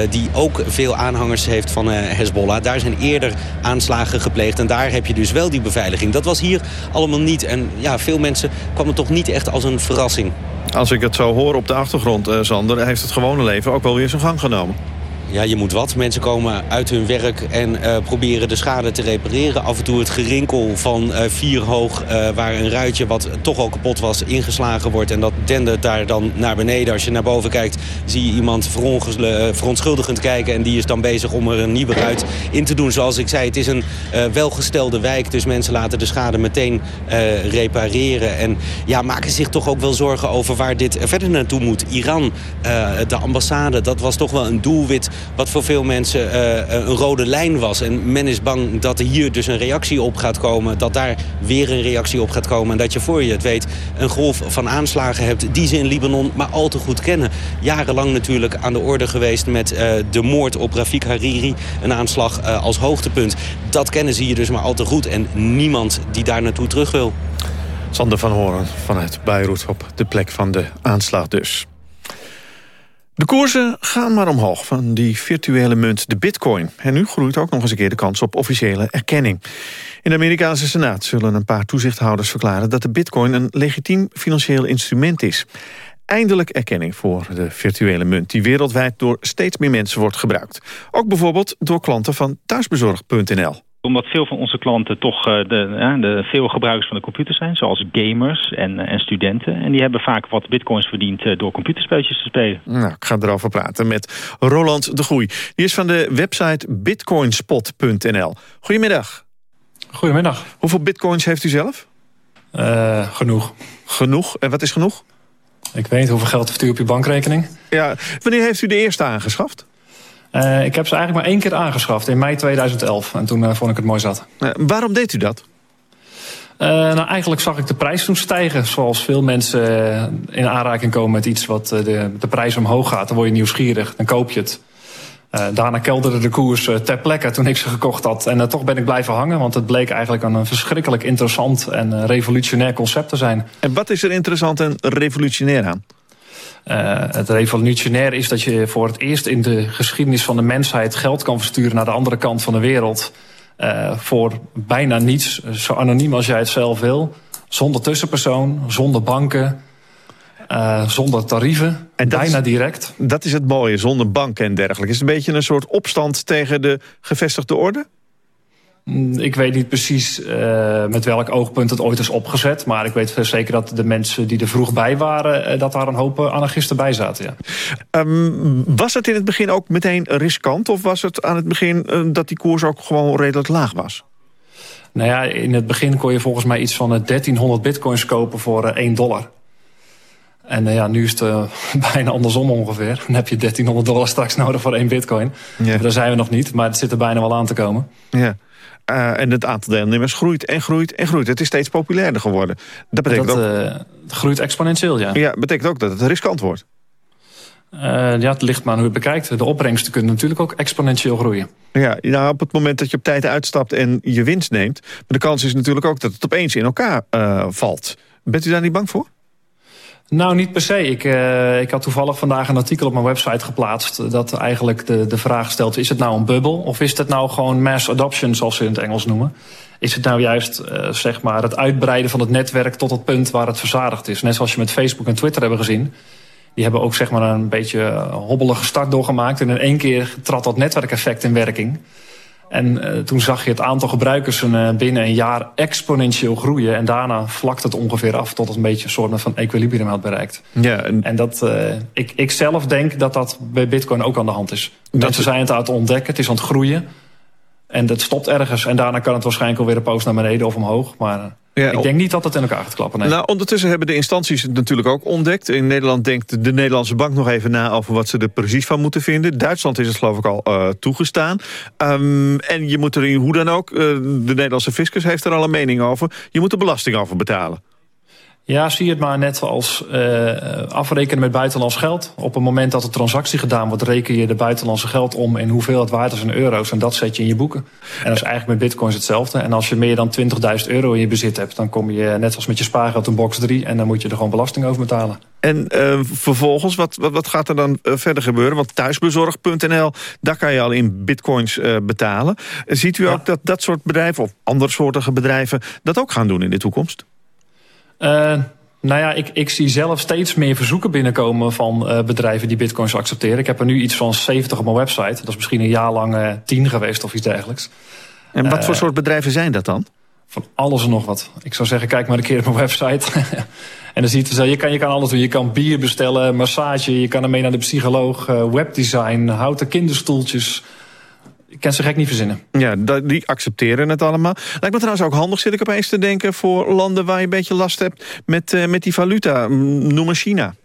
die ook veel aanhangers heeft van Hezbollah. Daar zijn eerder aanslagen gepleegd en daar heb je dus wel die beveiliging. Dat was hier allemaal niet. En ja, veel mensen kwam het toch niet echt als een verrassing. Als ik het zo hoor op de achtergrond, uh, Sander... heeft het gewone leven ook wel weer zijn gang genomen. Ja, je moet wat. Mensen komen uit hun werk en uh, proberen de schade te repareren. Af en toe het gerinkel van uh, vier hoog, uh, waar een ruitje wat toch al kapot was, ingeslagen wordt. En dat dendert daar dan naar beneden. Als je naar boven kijkt, zie je iemand verontschuldigend kijken. En die is dan bezig om er een nieuwe ruit in te doen. Zoals ik zei, het is een welgestelde wijk. Dus mensen laten de schade meteen repareren. En ja, maken zich toch ook wel zorgen over waar dit verder naartoe moet. Iran, de ambassade, dat was toch wel een doelwit wat voor veel mensen uh, een rode lijn was. En men is bang dat er hier dus een reactie op gaat komen. Dat daar weer een reactie op gaat komen. En dat je voor je het weet een golf van aanslagen hebt... die ze in Libanon maar al te goed kennen. Jarenlang natuurlijk aan de orde geweest met uh, de moord op Rafik Hariri. Een aanslag als hoogtepunt. Dat kennen ze hier dus maar al te goed. En niemand die daar naartoe terug wil. Sander van Horen vanuit Beirut op de plek van de aanslag dus. De koersen gaan maar omhoog van die virtuele munt, de bitcoin. En nu groeit ook nog eens een keer de kans op officiële erkenning. In de Amerikaanse Senaat zullen een paar toezichthouders verklaren... dat de bitcoin een legitiem financieel instrument is. Eindelijk erkenning voor de virtuele munt... die wereldwijd door steeds meer mensen wordt gebruikt. Ook bijvoorbeeld door klanten van thuisbezorg.nl omdat veel van onze klanten toch de, de, veel gebruikers van de computer zijn, zoals gamers en, en studenten. En die hebben vaak wat bitcoins verdiend door computerspelletjes te spelen. Nou, ik ga erover praten met Roland de Groei. Die is van de website bitcoinspot.nl. Goedemiddag. Goedemiddag. Hoeveel bitcoins heeft u zelf? Uh, genoeg. Genoeg? En wat is genoeg? Ik weet hoeveel geld heeft u op uw bankrekening. Ja, wanneer heeft u de eerste aangeschaft? Uh, ik heb ze eigenlijk maar één keer aangeschaft, in mei 2011. En toen uh, vond ik het mooi zat. Uh, waarom deed u dat? nou, eigenlijk zag ik de prijs toen stijgen. Zoals veel mensen in aanraking komen met iets wat de, de prijs omhoog gaat. Dan word je nieuwsgierig, dan koop je het. daarna kelderde de koers ter plekke toen ik ze gekocht had. En toch ben ik blijven hangen, want het bleek eigenlijk een verschrikkelijk interessant en revolutionair concept te zijn. En wat is er interessant en revolutionair aan? Uh, het revolutionair is dat je voor het eerst in de geschiedenis van de mensheid geld kan versturen naar de andere kant van de wereld. Uh, voor bijna niets, zo anoniem als jij het zelf wil. Zonder tussenpersoon, zonder banken, uh, zonder tarieven, en bijna is, direct. Dat is het mooie, zonder banken en dergelijke. Is het een beetje een soort opstand tegen de gevestigde orde? Mm, Ik weet niet precies eh, met welk oogpunt het ooit is opgezet. Maar ik weet zeker dat de mensen die er vroeg bij waren... eh, dat daar een hoop eh, anarchisten bij zaten, ja. Ehm, was het in het begin ook meteen riskant? Of was het aan het begin dat die koers ook gewoon redelijk laag was? Nou ja, in het begin kon je volgens mij iets van eh, 1300 bitcoins kopen voor eh, 1 dollar. En ja, nu is het *laughs* bijna andersom ongeveer. Dan heb je 1300 dollar straks nodig voor één bitcoin. Ja. Daar zijn we nog niet, maar het zit er bijna wel aan te komen. Ja. Eh, en het aantal deelnemers groeit en groeit en groeit. Het is steeds populairder geworden. Dat betekent Dat ook... eh, het groeit exponentieel, ja. Ja, betekent ook dat het riskant wordt. Eh, ja, het ligt maar aan hoe je het bekijkt. De opbrengsten kunnen natuurlijk ook exponentieel groeien. Ja, nou, op het moment dat je op tijd uitstapt en je winst neemt... maar de kans is natuurlijk ook dat het opeens in elkaar valt. Bent u daar niet bang voor? Nou, niet per se. Ik, eh, ik had toevallig vandaag een artikel op mijn website geplaatst... dat eigenlijk de, de vraag stelt, is het nou een bubbel... of is het nou gewoon mass adoption, zoals ze in het Engels noemen? Is het nou juist eh, zeg maar het uitbreiden van het netwerk... tot het punt waar het verzadigd is? Net zoals je met Facebook en Twitter hebben gezien... Die hebben ook zeg maar, een beetje hobbelige start doorgemaakt. En in één keer trad dat netwerkeffect in werking. En uh, toen zag je het aantal gebruikers uh, binnen een jaar exponentieel groeien. En daarna vlakt het ongeveer af tot het een beetje een soort van equilibrium had bereikt. Ja, en... en dat, uh, ik, ik zelf denk dat dat bij bitcoin ook aan de hand is. Dat Mensen zijn het aan het ontdekken, het is aan het groeien. En dat stopt ergens. En daarna kan het waarschijnlijk alweer een poos naar beneden of omhoog. Maar ja, ik denk niet dat het in elkaar gaat klappen. Nee. Nou, ondertussen hebben de instanties het natuurlijk ook ontdekt. In Nederland denkt de Nederlandse bank nog even na... over wat ze er precies van moeten vinden. Duitsland is het geloof ik al uh, toegestaan. Um, en je moet er hoe dan ook... Uh, de Nederlandse fiscus heeft er al een mening over. Je moet er belasting over betalen. Ja, zie het maar net als uh, afrekenen met buitenlands geld. Op het moment dat de transactie gedaan wordt, reken je de buitenlandse geld om in hoeveel het waard is in euro's. En dat zet je in je boeken. En dat is eigenlijk met bitcoins hetzelfde. En als je meer dan 20.000 euro in je bezit hebt, dan kom je net als met je spaargeld een box 3. En dan moet je er gewoon belasting over betalen. En uh, vervolgens, wat, wat, wat gaat er dan uh, verder gebeuren? Want thuisbezorg.nl, daar kan je al in bitcoins uh, betalen. Ziet u ja. ook dat dat soort bedrijven, of andere soortige bedrijven, dat ook gaan doen in de toekomst? Uh, nou ja, ik, ik zie zelf steeds meer verzoeken binnenkomen van uh, bedrijven die bitcoins accepteren. Ik heb er nu iets van 70 op mijn website. Dat is misschien een jaar lang uh, 10 geweest of iets dergelijks. En wat voor soort bedrijven zijn dat dan? Van alles en nog wat. Ik zou zeggen, kijk maar een keer op mijn website. *laughs* en dan ziet je, je kan, je kan alles doen. Je kan bier bestellen, massage, je kan ermee naar de psycholoog, webdesign, houten kinderstoeltjes. Ik kan ze gek niet verzinnen. Ja, die accepteren het allemaal. Lijkt me trouwens ook handig, zit ik opeens te denken... voor landen waar je een beetje last hebt met, uh, met die valuta. Noem maar China.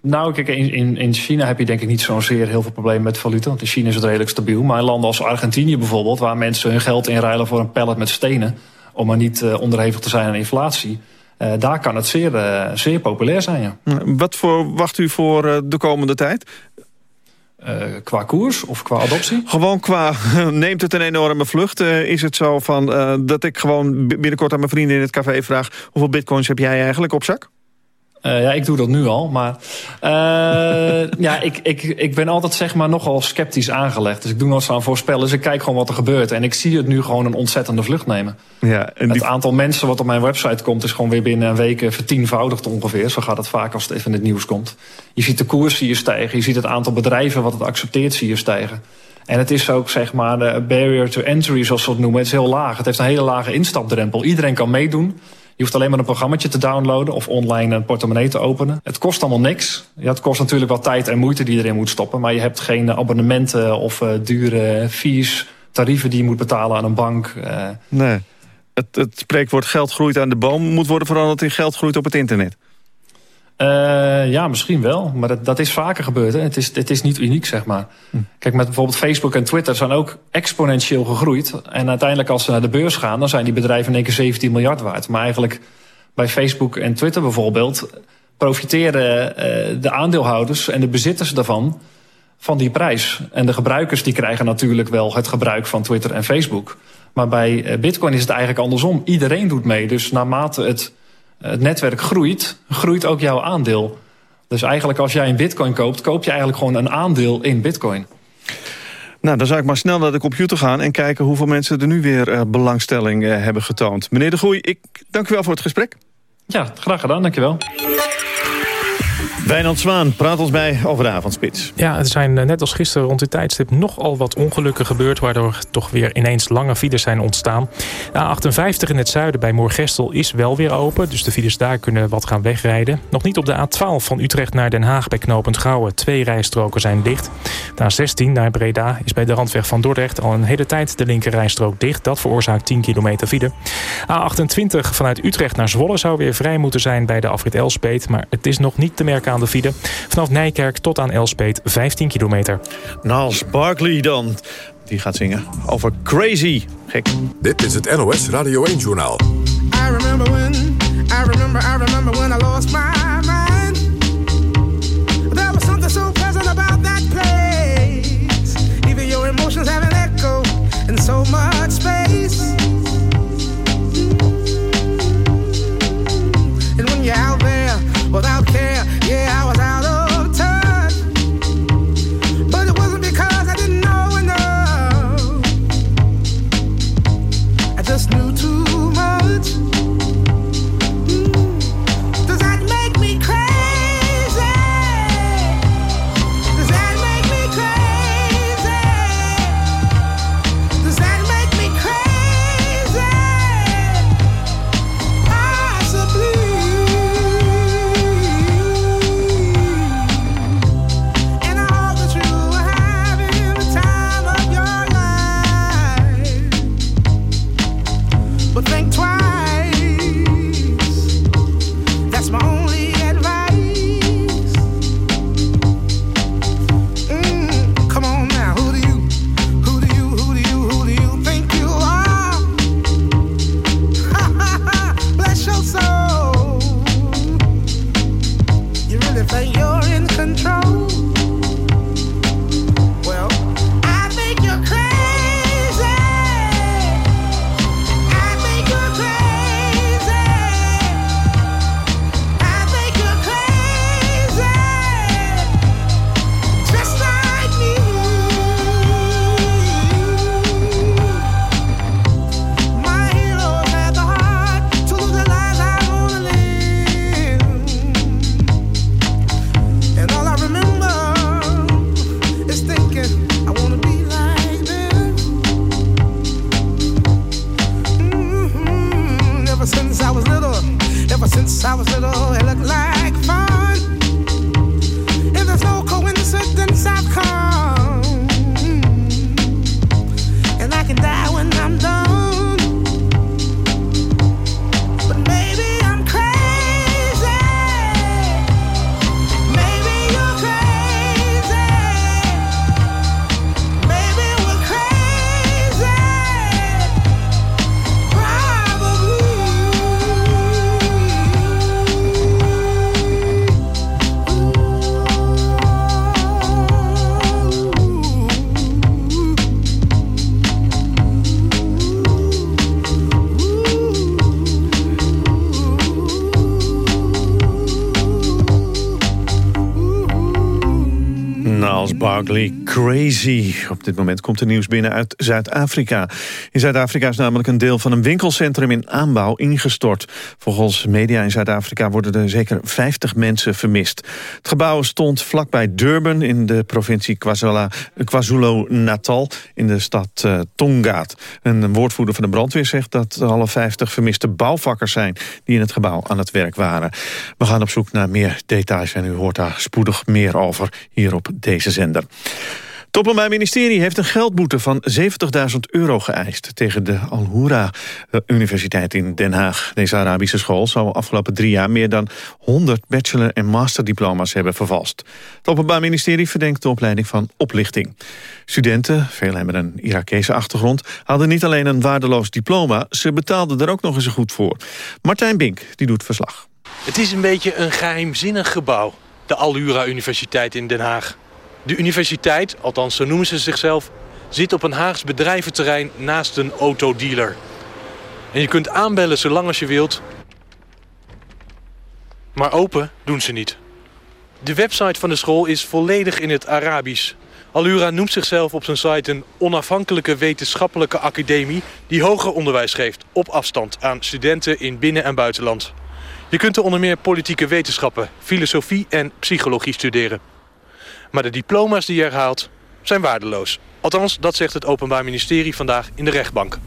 Nou, kijk, in, in, in China heb je denk ik niet zozeer heel veel problemen met valuta. Want in China is het redelijk stabiel. Maar in landen als Argentinië bijvoorbeeld... waar mensen hun geld inruilen voor een pallet met stenen... om maar niet uh, onderhevig te zijn aan inflatie... Uh, daar kan het zeer, zeer populair zijn, ja. Wat verwacht u voor de komende tijd? Uh, qua koers of qua adoptie? Gewoon qua, *laughs* neemt het een enorme vlucht? Uh, is het zo van uh, dat ik gewoon binnenkort aan mijn vrienden in het café vraag... hoeveel bitcoins heb jij eigenlijk op zak? Uh, ja, ik doe dat nu al, maar uh, *laughs* ja, ik, ik, ik ben altijd zeg maar nogal sceptisch aangelegd. Dus ik doe nooit zo aan voorspellen, dus ik kijk gewoon wat er gebeurt. En ik zie het nu gewoon een ontzettende vlucht nemen. Ja, en die... Het aantal mensen wat op mijn website komt... is gewoon weer binnen een week vertienvoudigd ongeveer. Zo gaat het vaak als het even in het nieuws komt. Je ziet de koers hier stijgen, je ziet het aantal bedrijven wat het accepteert zie je stijgen. En het is ook, zeg maar, de barrier to entry, zoals ze het noemen. Het is heel laag. Het heeft een hele lage instapdrempel. Iedereen kan meedoen. Je hoeft alleen maar een programmaatje te downloaden of online een portemonnee te openen. Het kost allemaal niks. Ja, het kost natuurlijk wel tijd en moeite die je erin moet stoppen. Maar je hebt geen abonnementen of uh, dure fees, tarieven die je moet betalen aan een bank. Uh. Nee. Het, het spreekwoord geld groeit aan de boom moet worden veranderd in geld groeit op het internet. Uh, ja, misschien wel. Maar dat, dat is vaker gebeurd. Hè. Het, is, het is niet uniek, zeg maar. Hm. Kijk, met bijvoorbeeld Facebook en Twitter zijn ook exponentieel gegroeid. En uiteindelijk als ze naar de beurs gaan... dan zijn die bedrijven in één keer 17 miljard waard. Maar eigenlijk bij Facebook en Twitter bijvoorbeeld... profiteren uh, de aandeelhouders en de bezitters daarvan van die prijs. En de gebruikers die krijgen natuurlijk wel het gebruik van Twitter en Facebook. Maar bij Bitcoin is het eigenlijk andersom. Iedereen doet mee. Dus naarmate het het netwerk groeit, groeit ook jouw aandeel. Dus eigenlijk als jij een bitcoin koopt, koop je eigenlijk gewoon een aandeel in bitcoin. Nou, dan zou ik maar snel naar de computer gaan... en kijken hoeveel mensen er nu weer uh, belangstelling uh, hebben getoond. Meneer De Groei, ik dank u wel voor het gesprek. Ja, graag gedaan, dank je wel. Wijnand Zwaan praat ons bij over de avondspits. Ja, er zijn eh, net als gisteren rond dit tijdstip nogal wat ongelukken gebeurd... waardoor toch weer ineens lange files zijn ontstaan. De A58 in het zuiden bij Moorgestel is wel weer open... dus de files daar kunnen wat gaan wegrijden. Nog niet op de A12 van Utrecht naar Den Haag bij knooppunt Gouwen. Twee rijstroken zijn dicht. De A16 naar Breda is bij de randweg van Dordrecht... al een hele tijd de linker rijstrook dicht. Dat veroorzaakt 10 kilometer file. A28 vanuit Utrecht naar Zwolle zou weer vrij moeten zijn... bij de afrit Elspeet, maar het is nog niet te merken aan de file. Vanaf Nijkerk tot aan Elspet 15 kilometer. Niles Barkley dan. Die gaat zingen over Crazy. Gek. Dit is het NOS Radio 1-journaal. I remember when, I remember, I remember when I lost my mind. There was something so pleasant about that place. Even your emotions have an echo in so much space. Op dit moment komt er nieuws binnen uit Zuid-Afrika. In Zuid-Afrika is namelijk een deel van een winkelcentrum in aanbouw ingestort. Volgens media in Zuid-Afrika worden er zeker 50 mensen vermist. Het gebouw stond vlakbij Durban in de provincie KwaZulu- KwaZulu-Natal in de stad uh, Tongaat. Een woordvoerder van de brandweer zegt dat alle 50 vermiste bouwvakkers zijn die in het gebouw aan het werk waren. We gaan op zoek naar meer details en u hoort daar spoedig meer over hier op deze zender. Het Openbaar Ministerie heeft een geldboete van 70.000 euro geëist... tegen de Al-Hoera Universiteit in Den Haag. Deze Arabische school zou afgelopen drie jaar... meer dan 100 bachelor- en masterdiploma's hebben vervalst. Het Openbaar Ministerie verdenkt de opleiding van oplichting. Studenten, veel hebben een Irakese achtergrond... hadden niet alleen een waardeloos diploma... ze betaalden er ook nog eens goed voor. Martijn Bink, die doet verslag. Het is een beetje een geheimzinnig gebouw. De Al-Hura Universiteit in Den Haag. De universiteit, althans zo noemen ze zichzelf, zit op een Haags bedrijventerrein naast een autodealer. En je kunt aanbellen zolang als je wilt. Maar open doen ze niet. De website van de school is volledig in het Arabisch. Alura noemt zichzelf op zijn site een onafhankelijke wetenschappelijke academie... die hoger onderwijs geeft op afstand aan studenten in binnen- en buitenland. Je kunt er onder meer politieke wetenschappen, filosofie en psychologie studeren. Maar de diploma's die je herhaalt zijn waardeloos. Althans, dat zegt het Openbaar Ministerie vandaag in de rechtbank.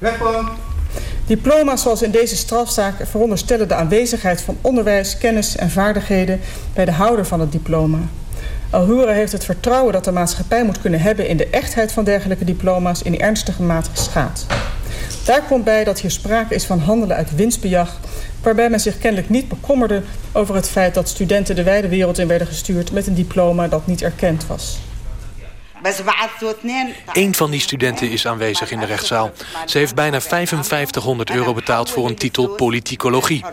Diploma's zoals in deze strafzaak veronderstellen de aanwezigheid van onderwijs, kennis en vaardigheden bij de houder van het diploma. Alhoera heeft het vertrouwen dat de maatschappij moet kunnen hebben in de echtheid van dergelijke diploma's in ernstige mate geschaad. Daar komt bij dat hier sprake is van handelen uit winstbejag, waarbij men zich kennelijk niet bekommerde over het feit dat studenten de wijde wereld in werden gestuurd met een diploma dat niet erkend was. Eén van die studenten is aanwezig in de rechtszaal. Ze heeft bijna 5500 euro betaald voor een titel politicologie.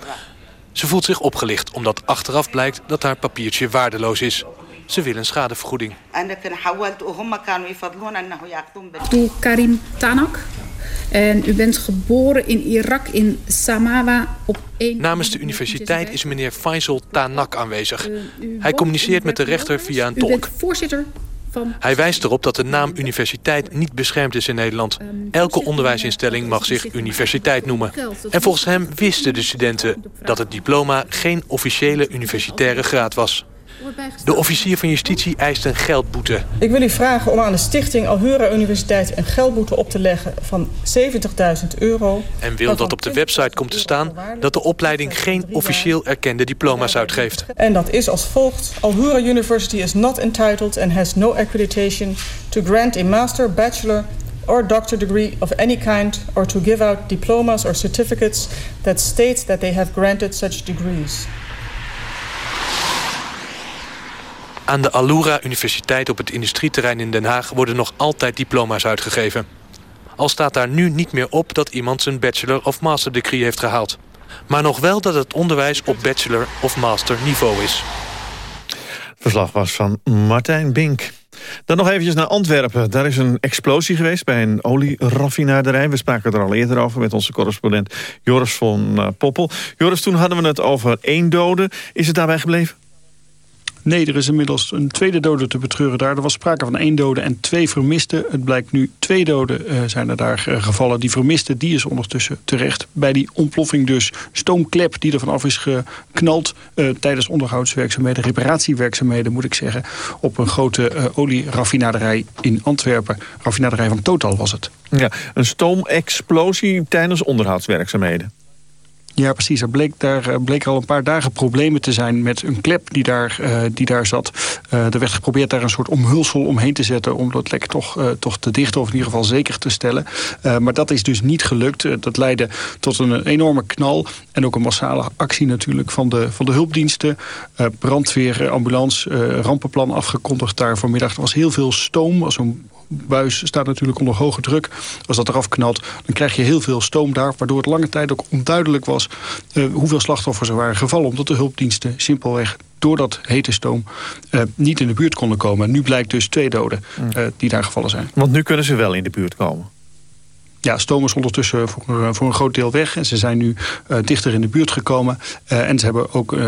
Ze voelt zich opgelicht omdat achteraf blijkt dat haar papiertje waardeloos is. Ze wil een schadevergoeding. Doe Karim Tanak. En u bent geboren in Irak in Samawa op 1... Namens de universiteit is meneer Faisal Tanak aanwezig. Hij communiceert met de rechter via een tolk. voorzitter. Hij wijst erop dat de naam universiteit niet beschermd is in Nederland. Elke onderwijsinstelling mag zich universiteit noemen. En volgens hem wisten de studenten dat het diploma geen officiële universitaire graad was. De officier van justitie eist een geldboete. Ik wil u vragen om aan de stichting Alhura Universiteit een geldboete op te leggen van 70.000 euro. En wil dat op de website komt te staan dat de opleiding geen officieel erkende diploma's uitgeeft. En dat is als volgt. Alhura University is not entitled and has no accreditation to grant a master, bachelor or doctor degree of any kind or to give out diplomas or certificates that state that they have granted such degrees. Aan de Alura Universiteit op het industrieterrein in Den Haag worden nog altijd diploma's uitgegeven. Al staat daar nu niet meer op dat iemand zijn bachelor of master degree heeft gehaald. Maar nog wel dat het onderwijs op bachelor of master niveau is. Verslag was van Martijn Bink. Dan nog eventjes naar Antwerpen. Daar is een explosie geweest bij een olieraffinaderij. We spraken er al eerder over met onze correspondent Joris van eh, Poppel. Joris, toen hadden we het over één dode. Is het daarbij gebleven? Nee, er is inmiddels een tweede dode te betreuren daar. Er was sprake van één dode en twee vermisten. Het blijkt nu twee doden eh, zijn er daar eh, gevallen. Die vermiste die is ondertussen terecht. Bij die ontploffing dus stoomklep die er vanaf is geknald... eh, tijdens onderhoudswerkzaamheden, reparatiewerkzaamheden moet ik zeggen... op een grote olieraffinaderij in Antwerpen. Raffinaderij van Total was het. Ja, een stoomexplosie tijdens onderhoudswerkzaamheden. Ja, precies. Er bleek, daar eh, bleek al een paar dagen problemen te zijn met een klep die daar, eh, die daar zat. Eh, er werd geprobeerd daar een soort omhulsel omheen te zetten... om dat lek toch, toch te dichten of in ieder geval zeker te stellen. Maar dat is dus niet gelukt. Dat leidde tot een enorme knal en ook een massale actie natuurlijk van de, van de hulpdiensten. Brandweer, ambulance, rampenplan afgekondigd daar vanmiddag. Er was heel veel stoom. Zo'n buis staat natuurlijk onder hoge druk. Als dat eraf knalt, dan krijg je heel veel stoom daar... waardoor het lange tijd ook onduidelijk was... eh, hoeveel slachtoffers er waren gevallen... omdat de hulpdiensten simpelweg door dat hete stoom eh, niet in de buurt konden komen. Nu blijkt dus twee doden eh, die daar gevallen zijn. Want nu kunnen ze wel in de buurt komen. Ja, stoom is ondertussen voor, voor een groot deel weg. En ze zijn nu eh, dichter in de buurt gekomen. Eh, en ze hebben ook eh,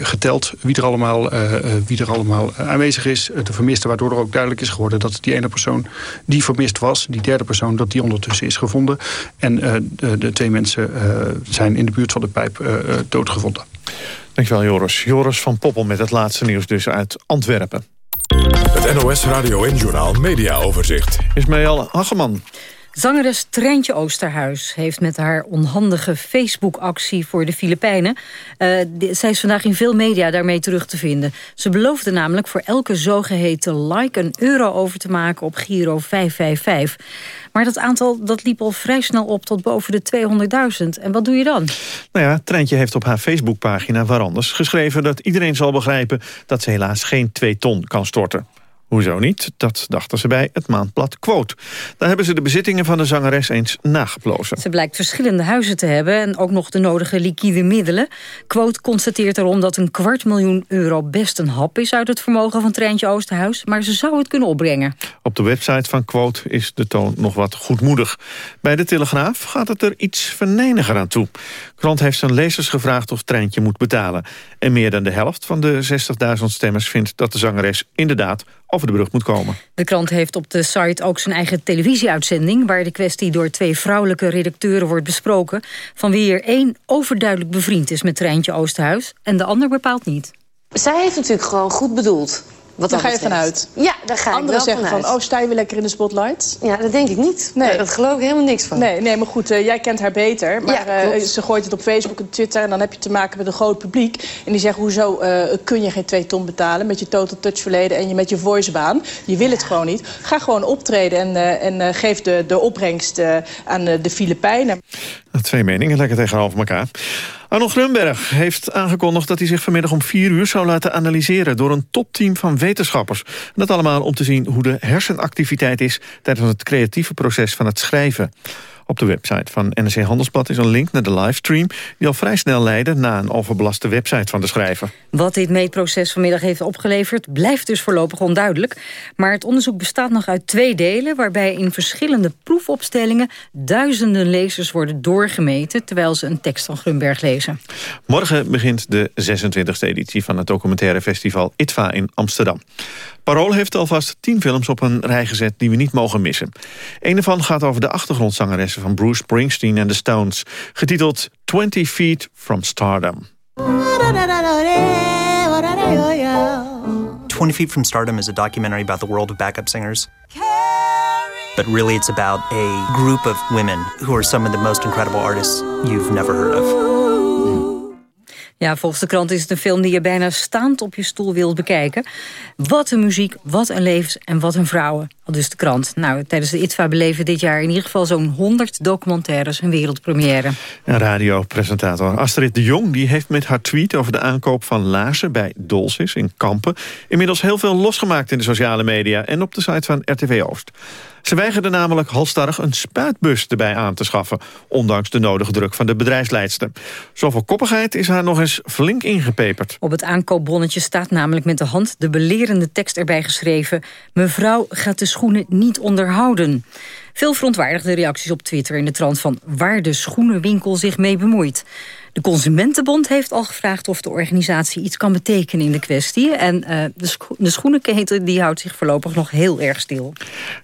geteld wie er allemaal, eh, eh, wie er allemaal aanwezig is. De vermisten, waardoor er ook duidelijk is geworden... dat die ene persoon die vermist was, die derde persoon... dat die ondertussen is gevonden. En eh, de, de twee mensen eh, zijn in de buurt van de pijp eh, eh, doodgevonden. Dankjewel Joris. Joris van Poppel met het laatste nieuws dus uit Antwerpen. Het NOS Radio en Journal Media Overzicht. Ismaël Hageman. Zangeres Treintje Oosterhuis heeft met haar onhandige Facebook-actie voor de Filipijnen... eh, zij is vandaag in veel media daarmee terug te vinden. Ze beloofde namelijk voor elke zogeheten like een euro over te maken op Giro 555. Maar dat aantal dat liep al vrij snel op tot boven de 200.000. En wat doe je dan? Nou ja, Treintje heeft op haar Facebookpagina Waranders geschreven... dat iedereen zal begrijpen dat ze helaas geen 2 ton kan storten. Hoezo niet? Dat dachten ze bij het maandblad Quote. Daar hebben ze de bezittingen van de zangeres eens nageplozen. Ze blijkt verschillende huizen te hebben en ook nog de nodige liquide middelen. Quote constateert erom dat een kwart miljoen euro best een hap is uit het vermogen van Treintje Oosterhuis, maar ze zou het kunnen opbrengen. Op de website van Quote is de toon nog wat goedmoedig. Bij de Telegraaf gaat het er iets venijniger aan toe. Krant heeft zijn lezers gevraagd of Treintje moet betalen. En meer dan de helft van de 60.000 stemmers vindt dat de zangeres inderdaad over de brug moet komen. De krant heeft op de site ook zijn eigen televisieuitzending... waar de kwestie door twee vrouwelijke redacteuren wordt besproken... van wie er één overduidelijk bevriend is met Treintje Oosterhuis... en de ander bepaalt niet. Zij heeft natuurlijk gewoon goed bedoeld. Wat daar ga je vanuit? Ja, daar ga ik Anderen wel zeggen vanuit. van, oh, sta je weer lekker in de spotlight? Ja, dat denk ik niet. Nee, dat geloof ik helemaal niks van. Nee, nee maar goed, eh, jij kent haar beter. Maar Ja, eh, ze gooit het op Facebook en Twitter... en dan heb je te maken met een groot publiek. En die zeggen, hoezo eh, kun je geen twee ton betalen... met je total touch verleden en je met je voicebaan? Je wil het gewoon niet. Ga gewoon optreden en, eh, en eh, geef de, de opbrengst eh, aan eh, de Filipijnen. Twee meningen lekker tegenover elkaar. Arnold Grunberg heeft aangekondigd dat hij zich vanmiddag om vier uur zou laten analyseren door een topteam van wetenschappers. En dat allemaal om te zien hoe de hersenactiviteit is tijdens het creatieve proces van het schrijven. Op de website van NRC Handelsblad is een link naar de livestream... die al vrij snel leidde na een overbelaste website van de schrijver. Wat dit meetproces vanmiddag heeft opgeleverd... blijft dus voorlopig onduidelijk. Maar het onderzoek bestaat nog uit twee delen... waarbij in verschillende proefopstellingen... duizenden lezers worden doorgemeten... terwijl ze een tekst van Grunberg lezen. Morgen begint de 26e editie van het documentaire festival ITVA in Amsterdam. Parool heeft alvast tien films op een rij gezet die we niet mogen missen. Een daarvan gaat over de achtergrondzangeressen van Bruce Springsteen en The Stones. Getiteld 20 Feet from Stardom. 20 Feet from Stardom is a documentary about the world of backup singers. But really, it's about a group of women who are some of the most incredible artists you've never heard of. Ja, volgens de krant is het een film die je bijna staand op je stoel wilt bekijken. Wat een muziek, wat een levens en wat een vrouwen. Al dus de krant. Nou, tijdens de ITVA beleven dit jaar in ieder geval zo'n 100 documentaires een wereldpremière. En radiopresentator Astrid de Jong die heeft met haar tweet over de aankoop van laarzen bij Dolsis in Kampen... inmiddels heel veel losgemaakt in de sociale media en op de site van RTV Oost. Ze weigerde namelijk halstarrig een spuitbus erbij aan te schaffen... ondanks de nodige druk van de bedrijfsleidster. Zoveel koppigheid is haar nog eens flink ingepeperd. Op het aankoopbonnetje staat namelijk met de hand de belerende tekst erbij geschreven... mevrouw gaat de schoenen niet onderhouden. Veel verontwaardigde reacties op Twitter in de trant van... waar de schoenenwinkel zich mee bemoeit. De Consumentenbond heeft al gevraagd of de organisatie iets kan betekenen in de kwestie. En uh, de, scho de schoenenketen die houdt zich voorlopig nog heel erg stil.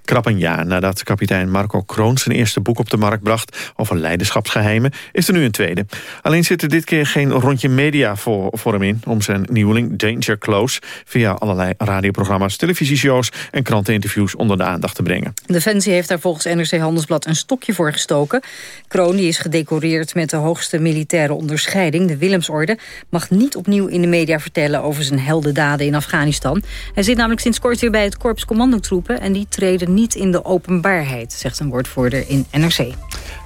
Krap een jaar nadat kapitein Marco Kroon zijn eerste boek op de markt bracht... over leiderschapsgeheimen, is er nu een tweede. Alleen zit er dit keer geen rondje media voor, voor hem in... om zijn nieuweling Danger Close via allerlei radioprogramma's, televisieshows... en kranteninterviews onder de aandacht te brengen. Defensie heeft daar volgens NRC Handelsblad een stokje voor gestoken. Kroon die is gedecoreerd met de hoogste militaire onderscheiding, de Willemsorde... mag niet opnieuw in de media vertellen over zijn heldendaden in Afghanistan. Hij zit namelijk sinds kort weer bij het Korps Commandotroepen... en die treden niet in de openbaarheid, zegt een woordvoerder in NRC.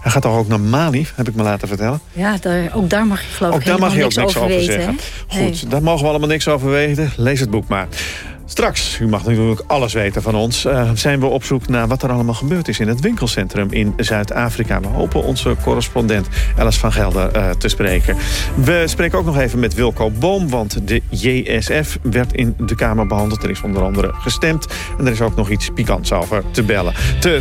Hij gaat toch ook naar Mali, heb ik me laten vertellen. Ja, daar, ook daar mag je geloof ik ook daar mag je ook niks over, over weten, zeggen. Goed, nee. daar mogen we allemaal niks over weten. Lees het boek maar. Straks, u mag natuurlijk alles weten van ons... Uh, zijn we op zoek naar wat er allemaal gebeurd is in het winkelcentrum in Zuid-Afrika. We hopen onze correspondent Alice van Gelder uh, te spreken. We spreken ook nog even met Wilco Boom, want de JSF werd in de Kamer behandeld. Er is onder andere gestemd en er is ook nog iets pikants over te, bellen,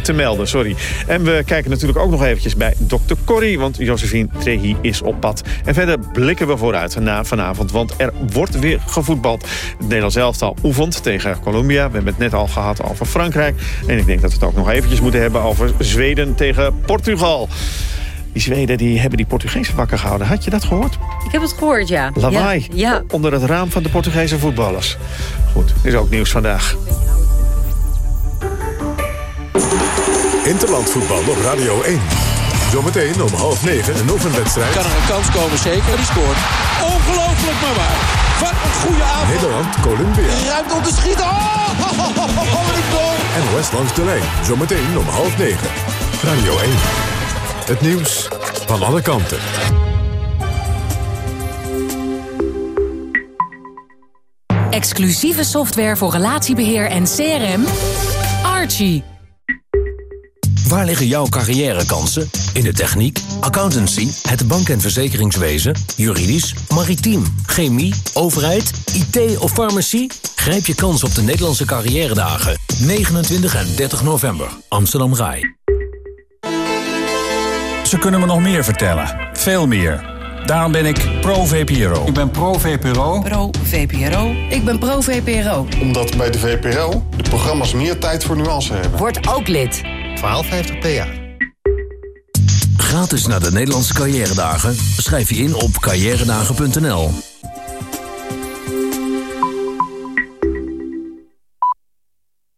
te, melden. Sorry. En we kijken natuurlijk ook nog eventjes bij Dr. Corrie, want Josephine Trehi is op pad. En verder blikken we vooruit naar vanavond, want er wordt weer gevoetbald. Het Nederlands elftal oefent tegen Colombia. We hebben het net al gehad over Frankrijk. En ik denk dat we het ook nog eventjes moeten hebben over Zweden tegen Portugal. Die Zweden die hebben die Portugezen wakker gehouden. Had je dat gehoord? Ik heb het gehoord, ja. Lawaai ja, ja. onder het raam van de Portugese voetballers. Goed, is ook nieuws vandaag. Interlandvoetbal op Radio 1. Zometeen om half negen een oefenwedstrijd. Kan er een kans komen, zeker. Die scoort. Ongelooflijk maar waar. Wat een goede avond. Nederland, Colombia. Ruimte om te schieten. Oh, oh, oh, oh, oh goal. En West langs de lijn. Zometeen om half negen. Radio 1. Het nieuws van alle kanten. Exclusieve software voor relatiebeheer en CRM. Archie. Waar liggen jouw carrièrekansen? In de techniek, accountancy, het bank- en verzekeringswezen, juridisch, maritiem, chemie, overheid, IT of farmacie? Grijp je kans op de Nederlandse carrière dagen. 29 en 30 november, Amsterdam Rai. Ze kunnen me nog meer vertellen. Veel meer. Daarom ben ik pro-VPRO. Ik ben pro-VPRO. Pro-VPRO. Ik ben pro-VPRO. Omdat bij de VPRO de programma's meer tijd voor nuance hebben. Word ook lid. 1250 PA. Gratis naar de Nederlandse carrière dagen? Schrijf je in op carrièredagen.nl.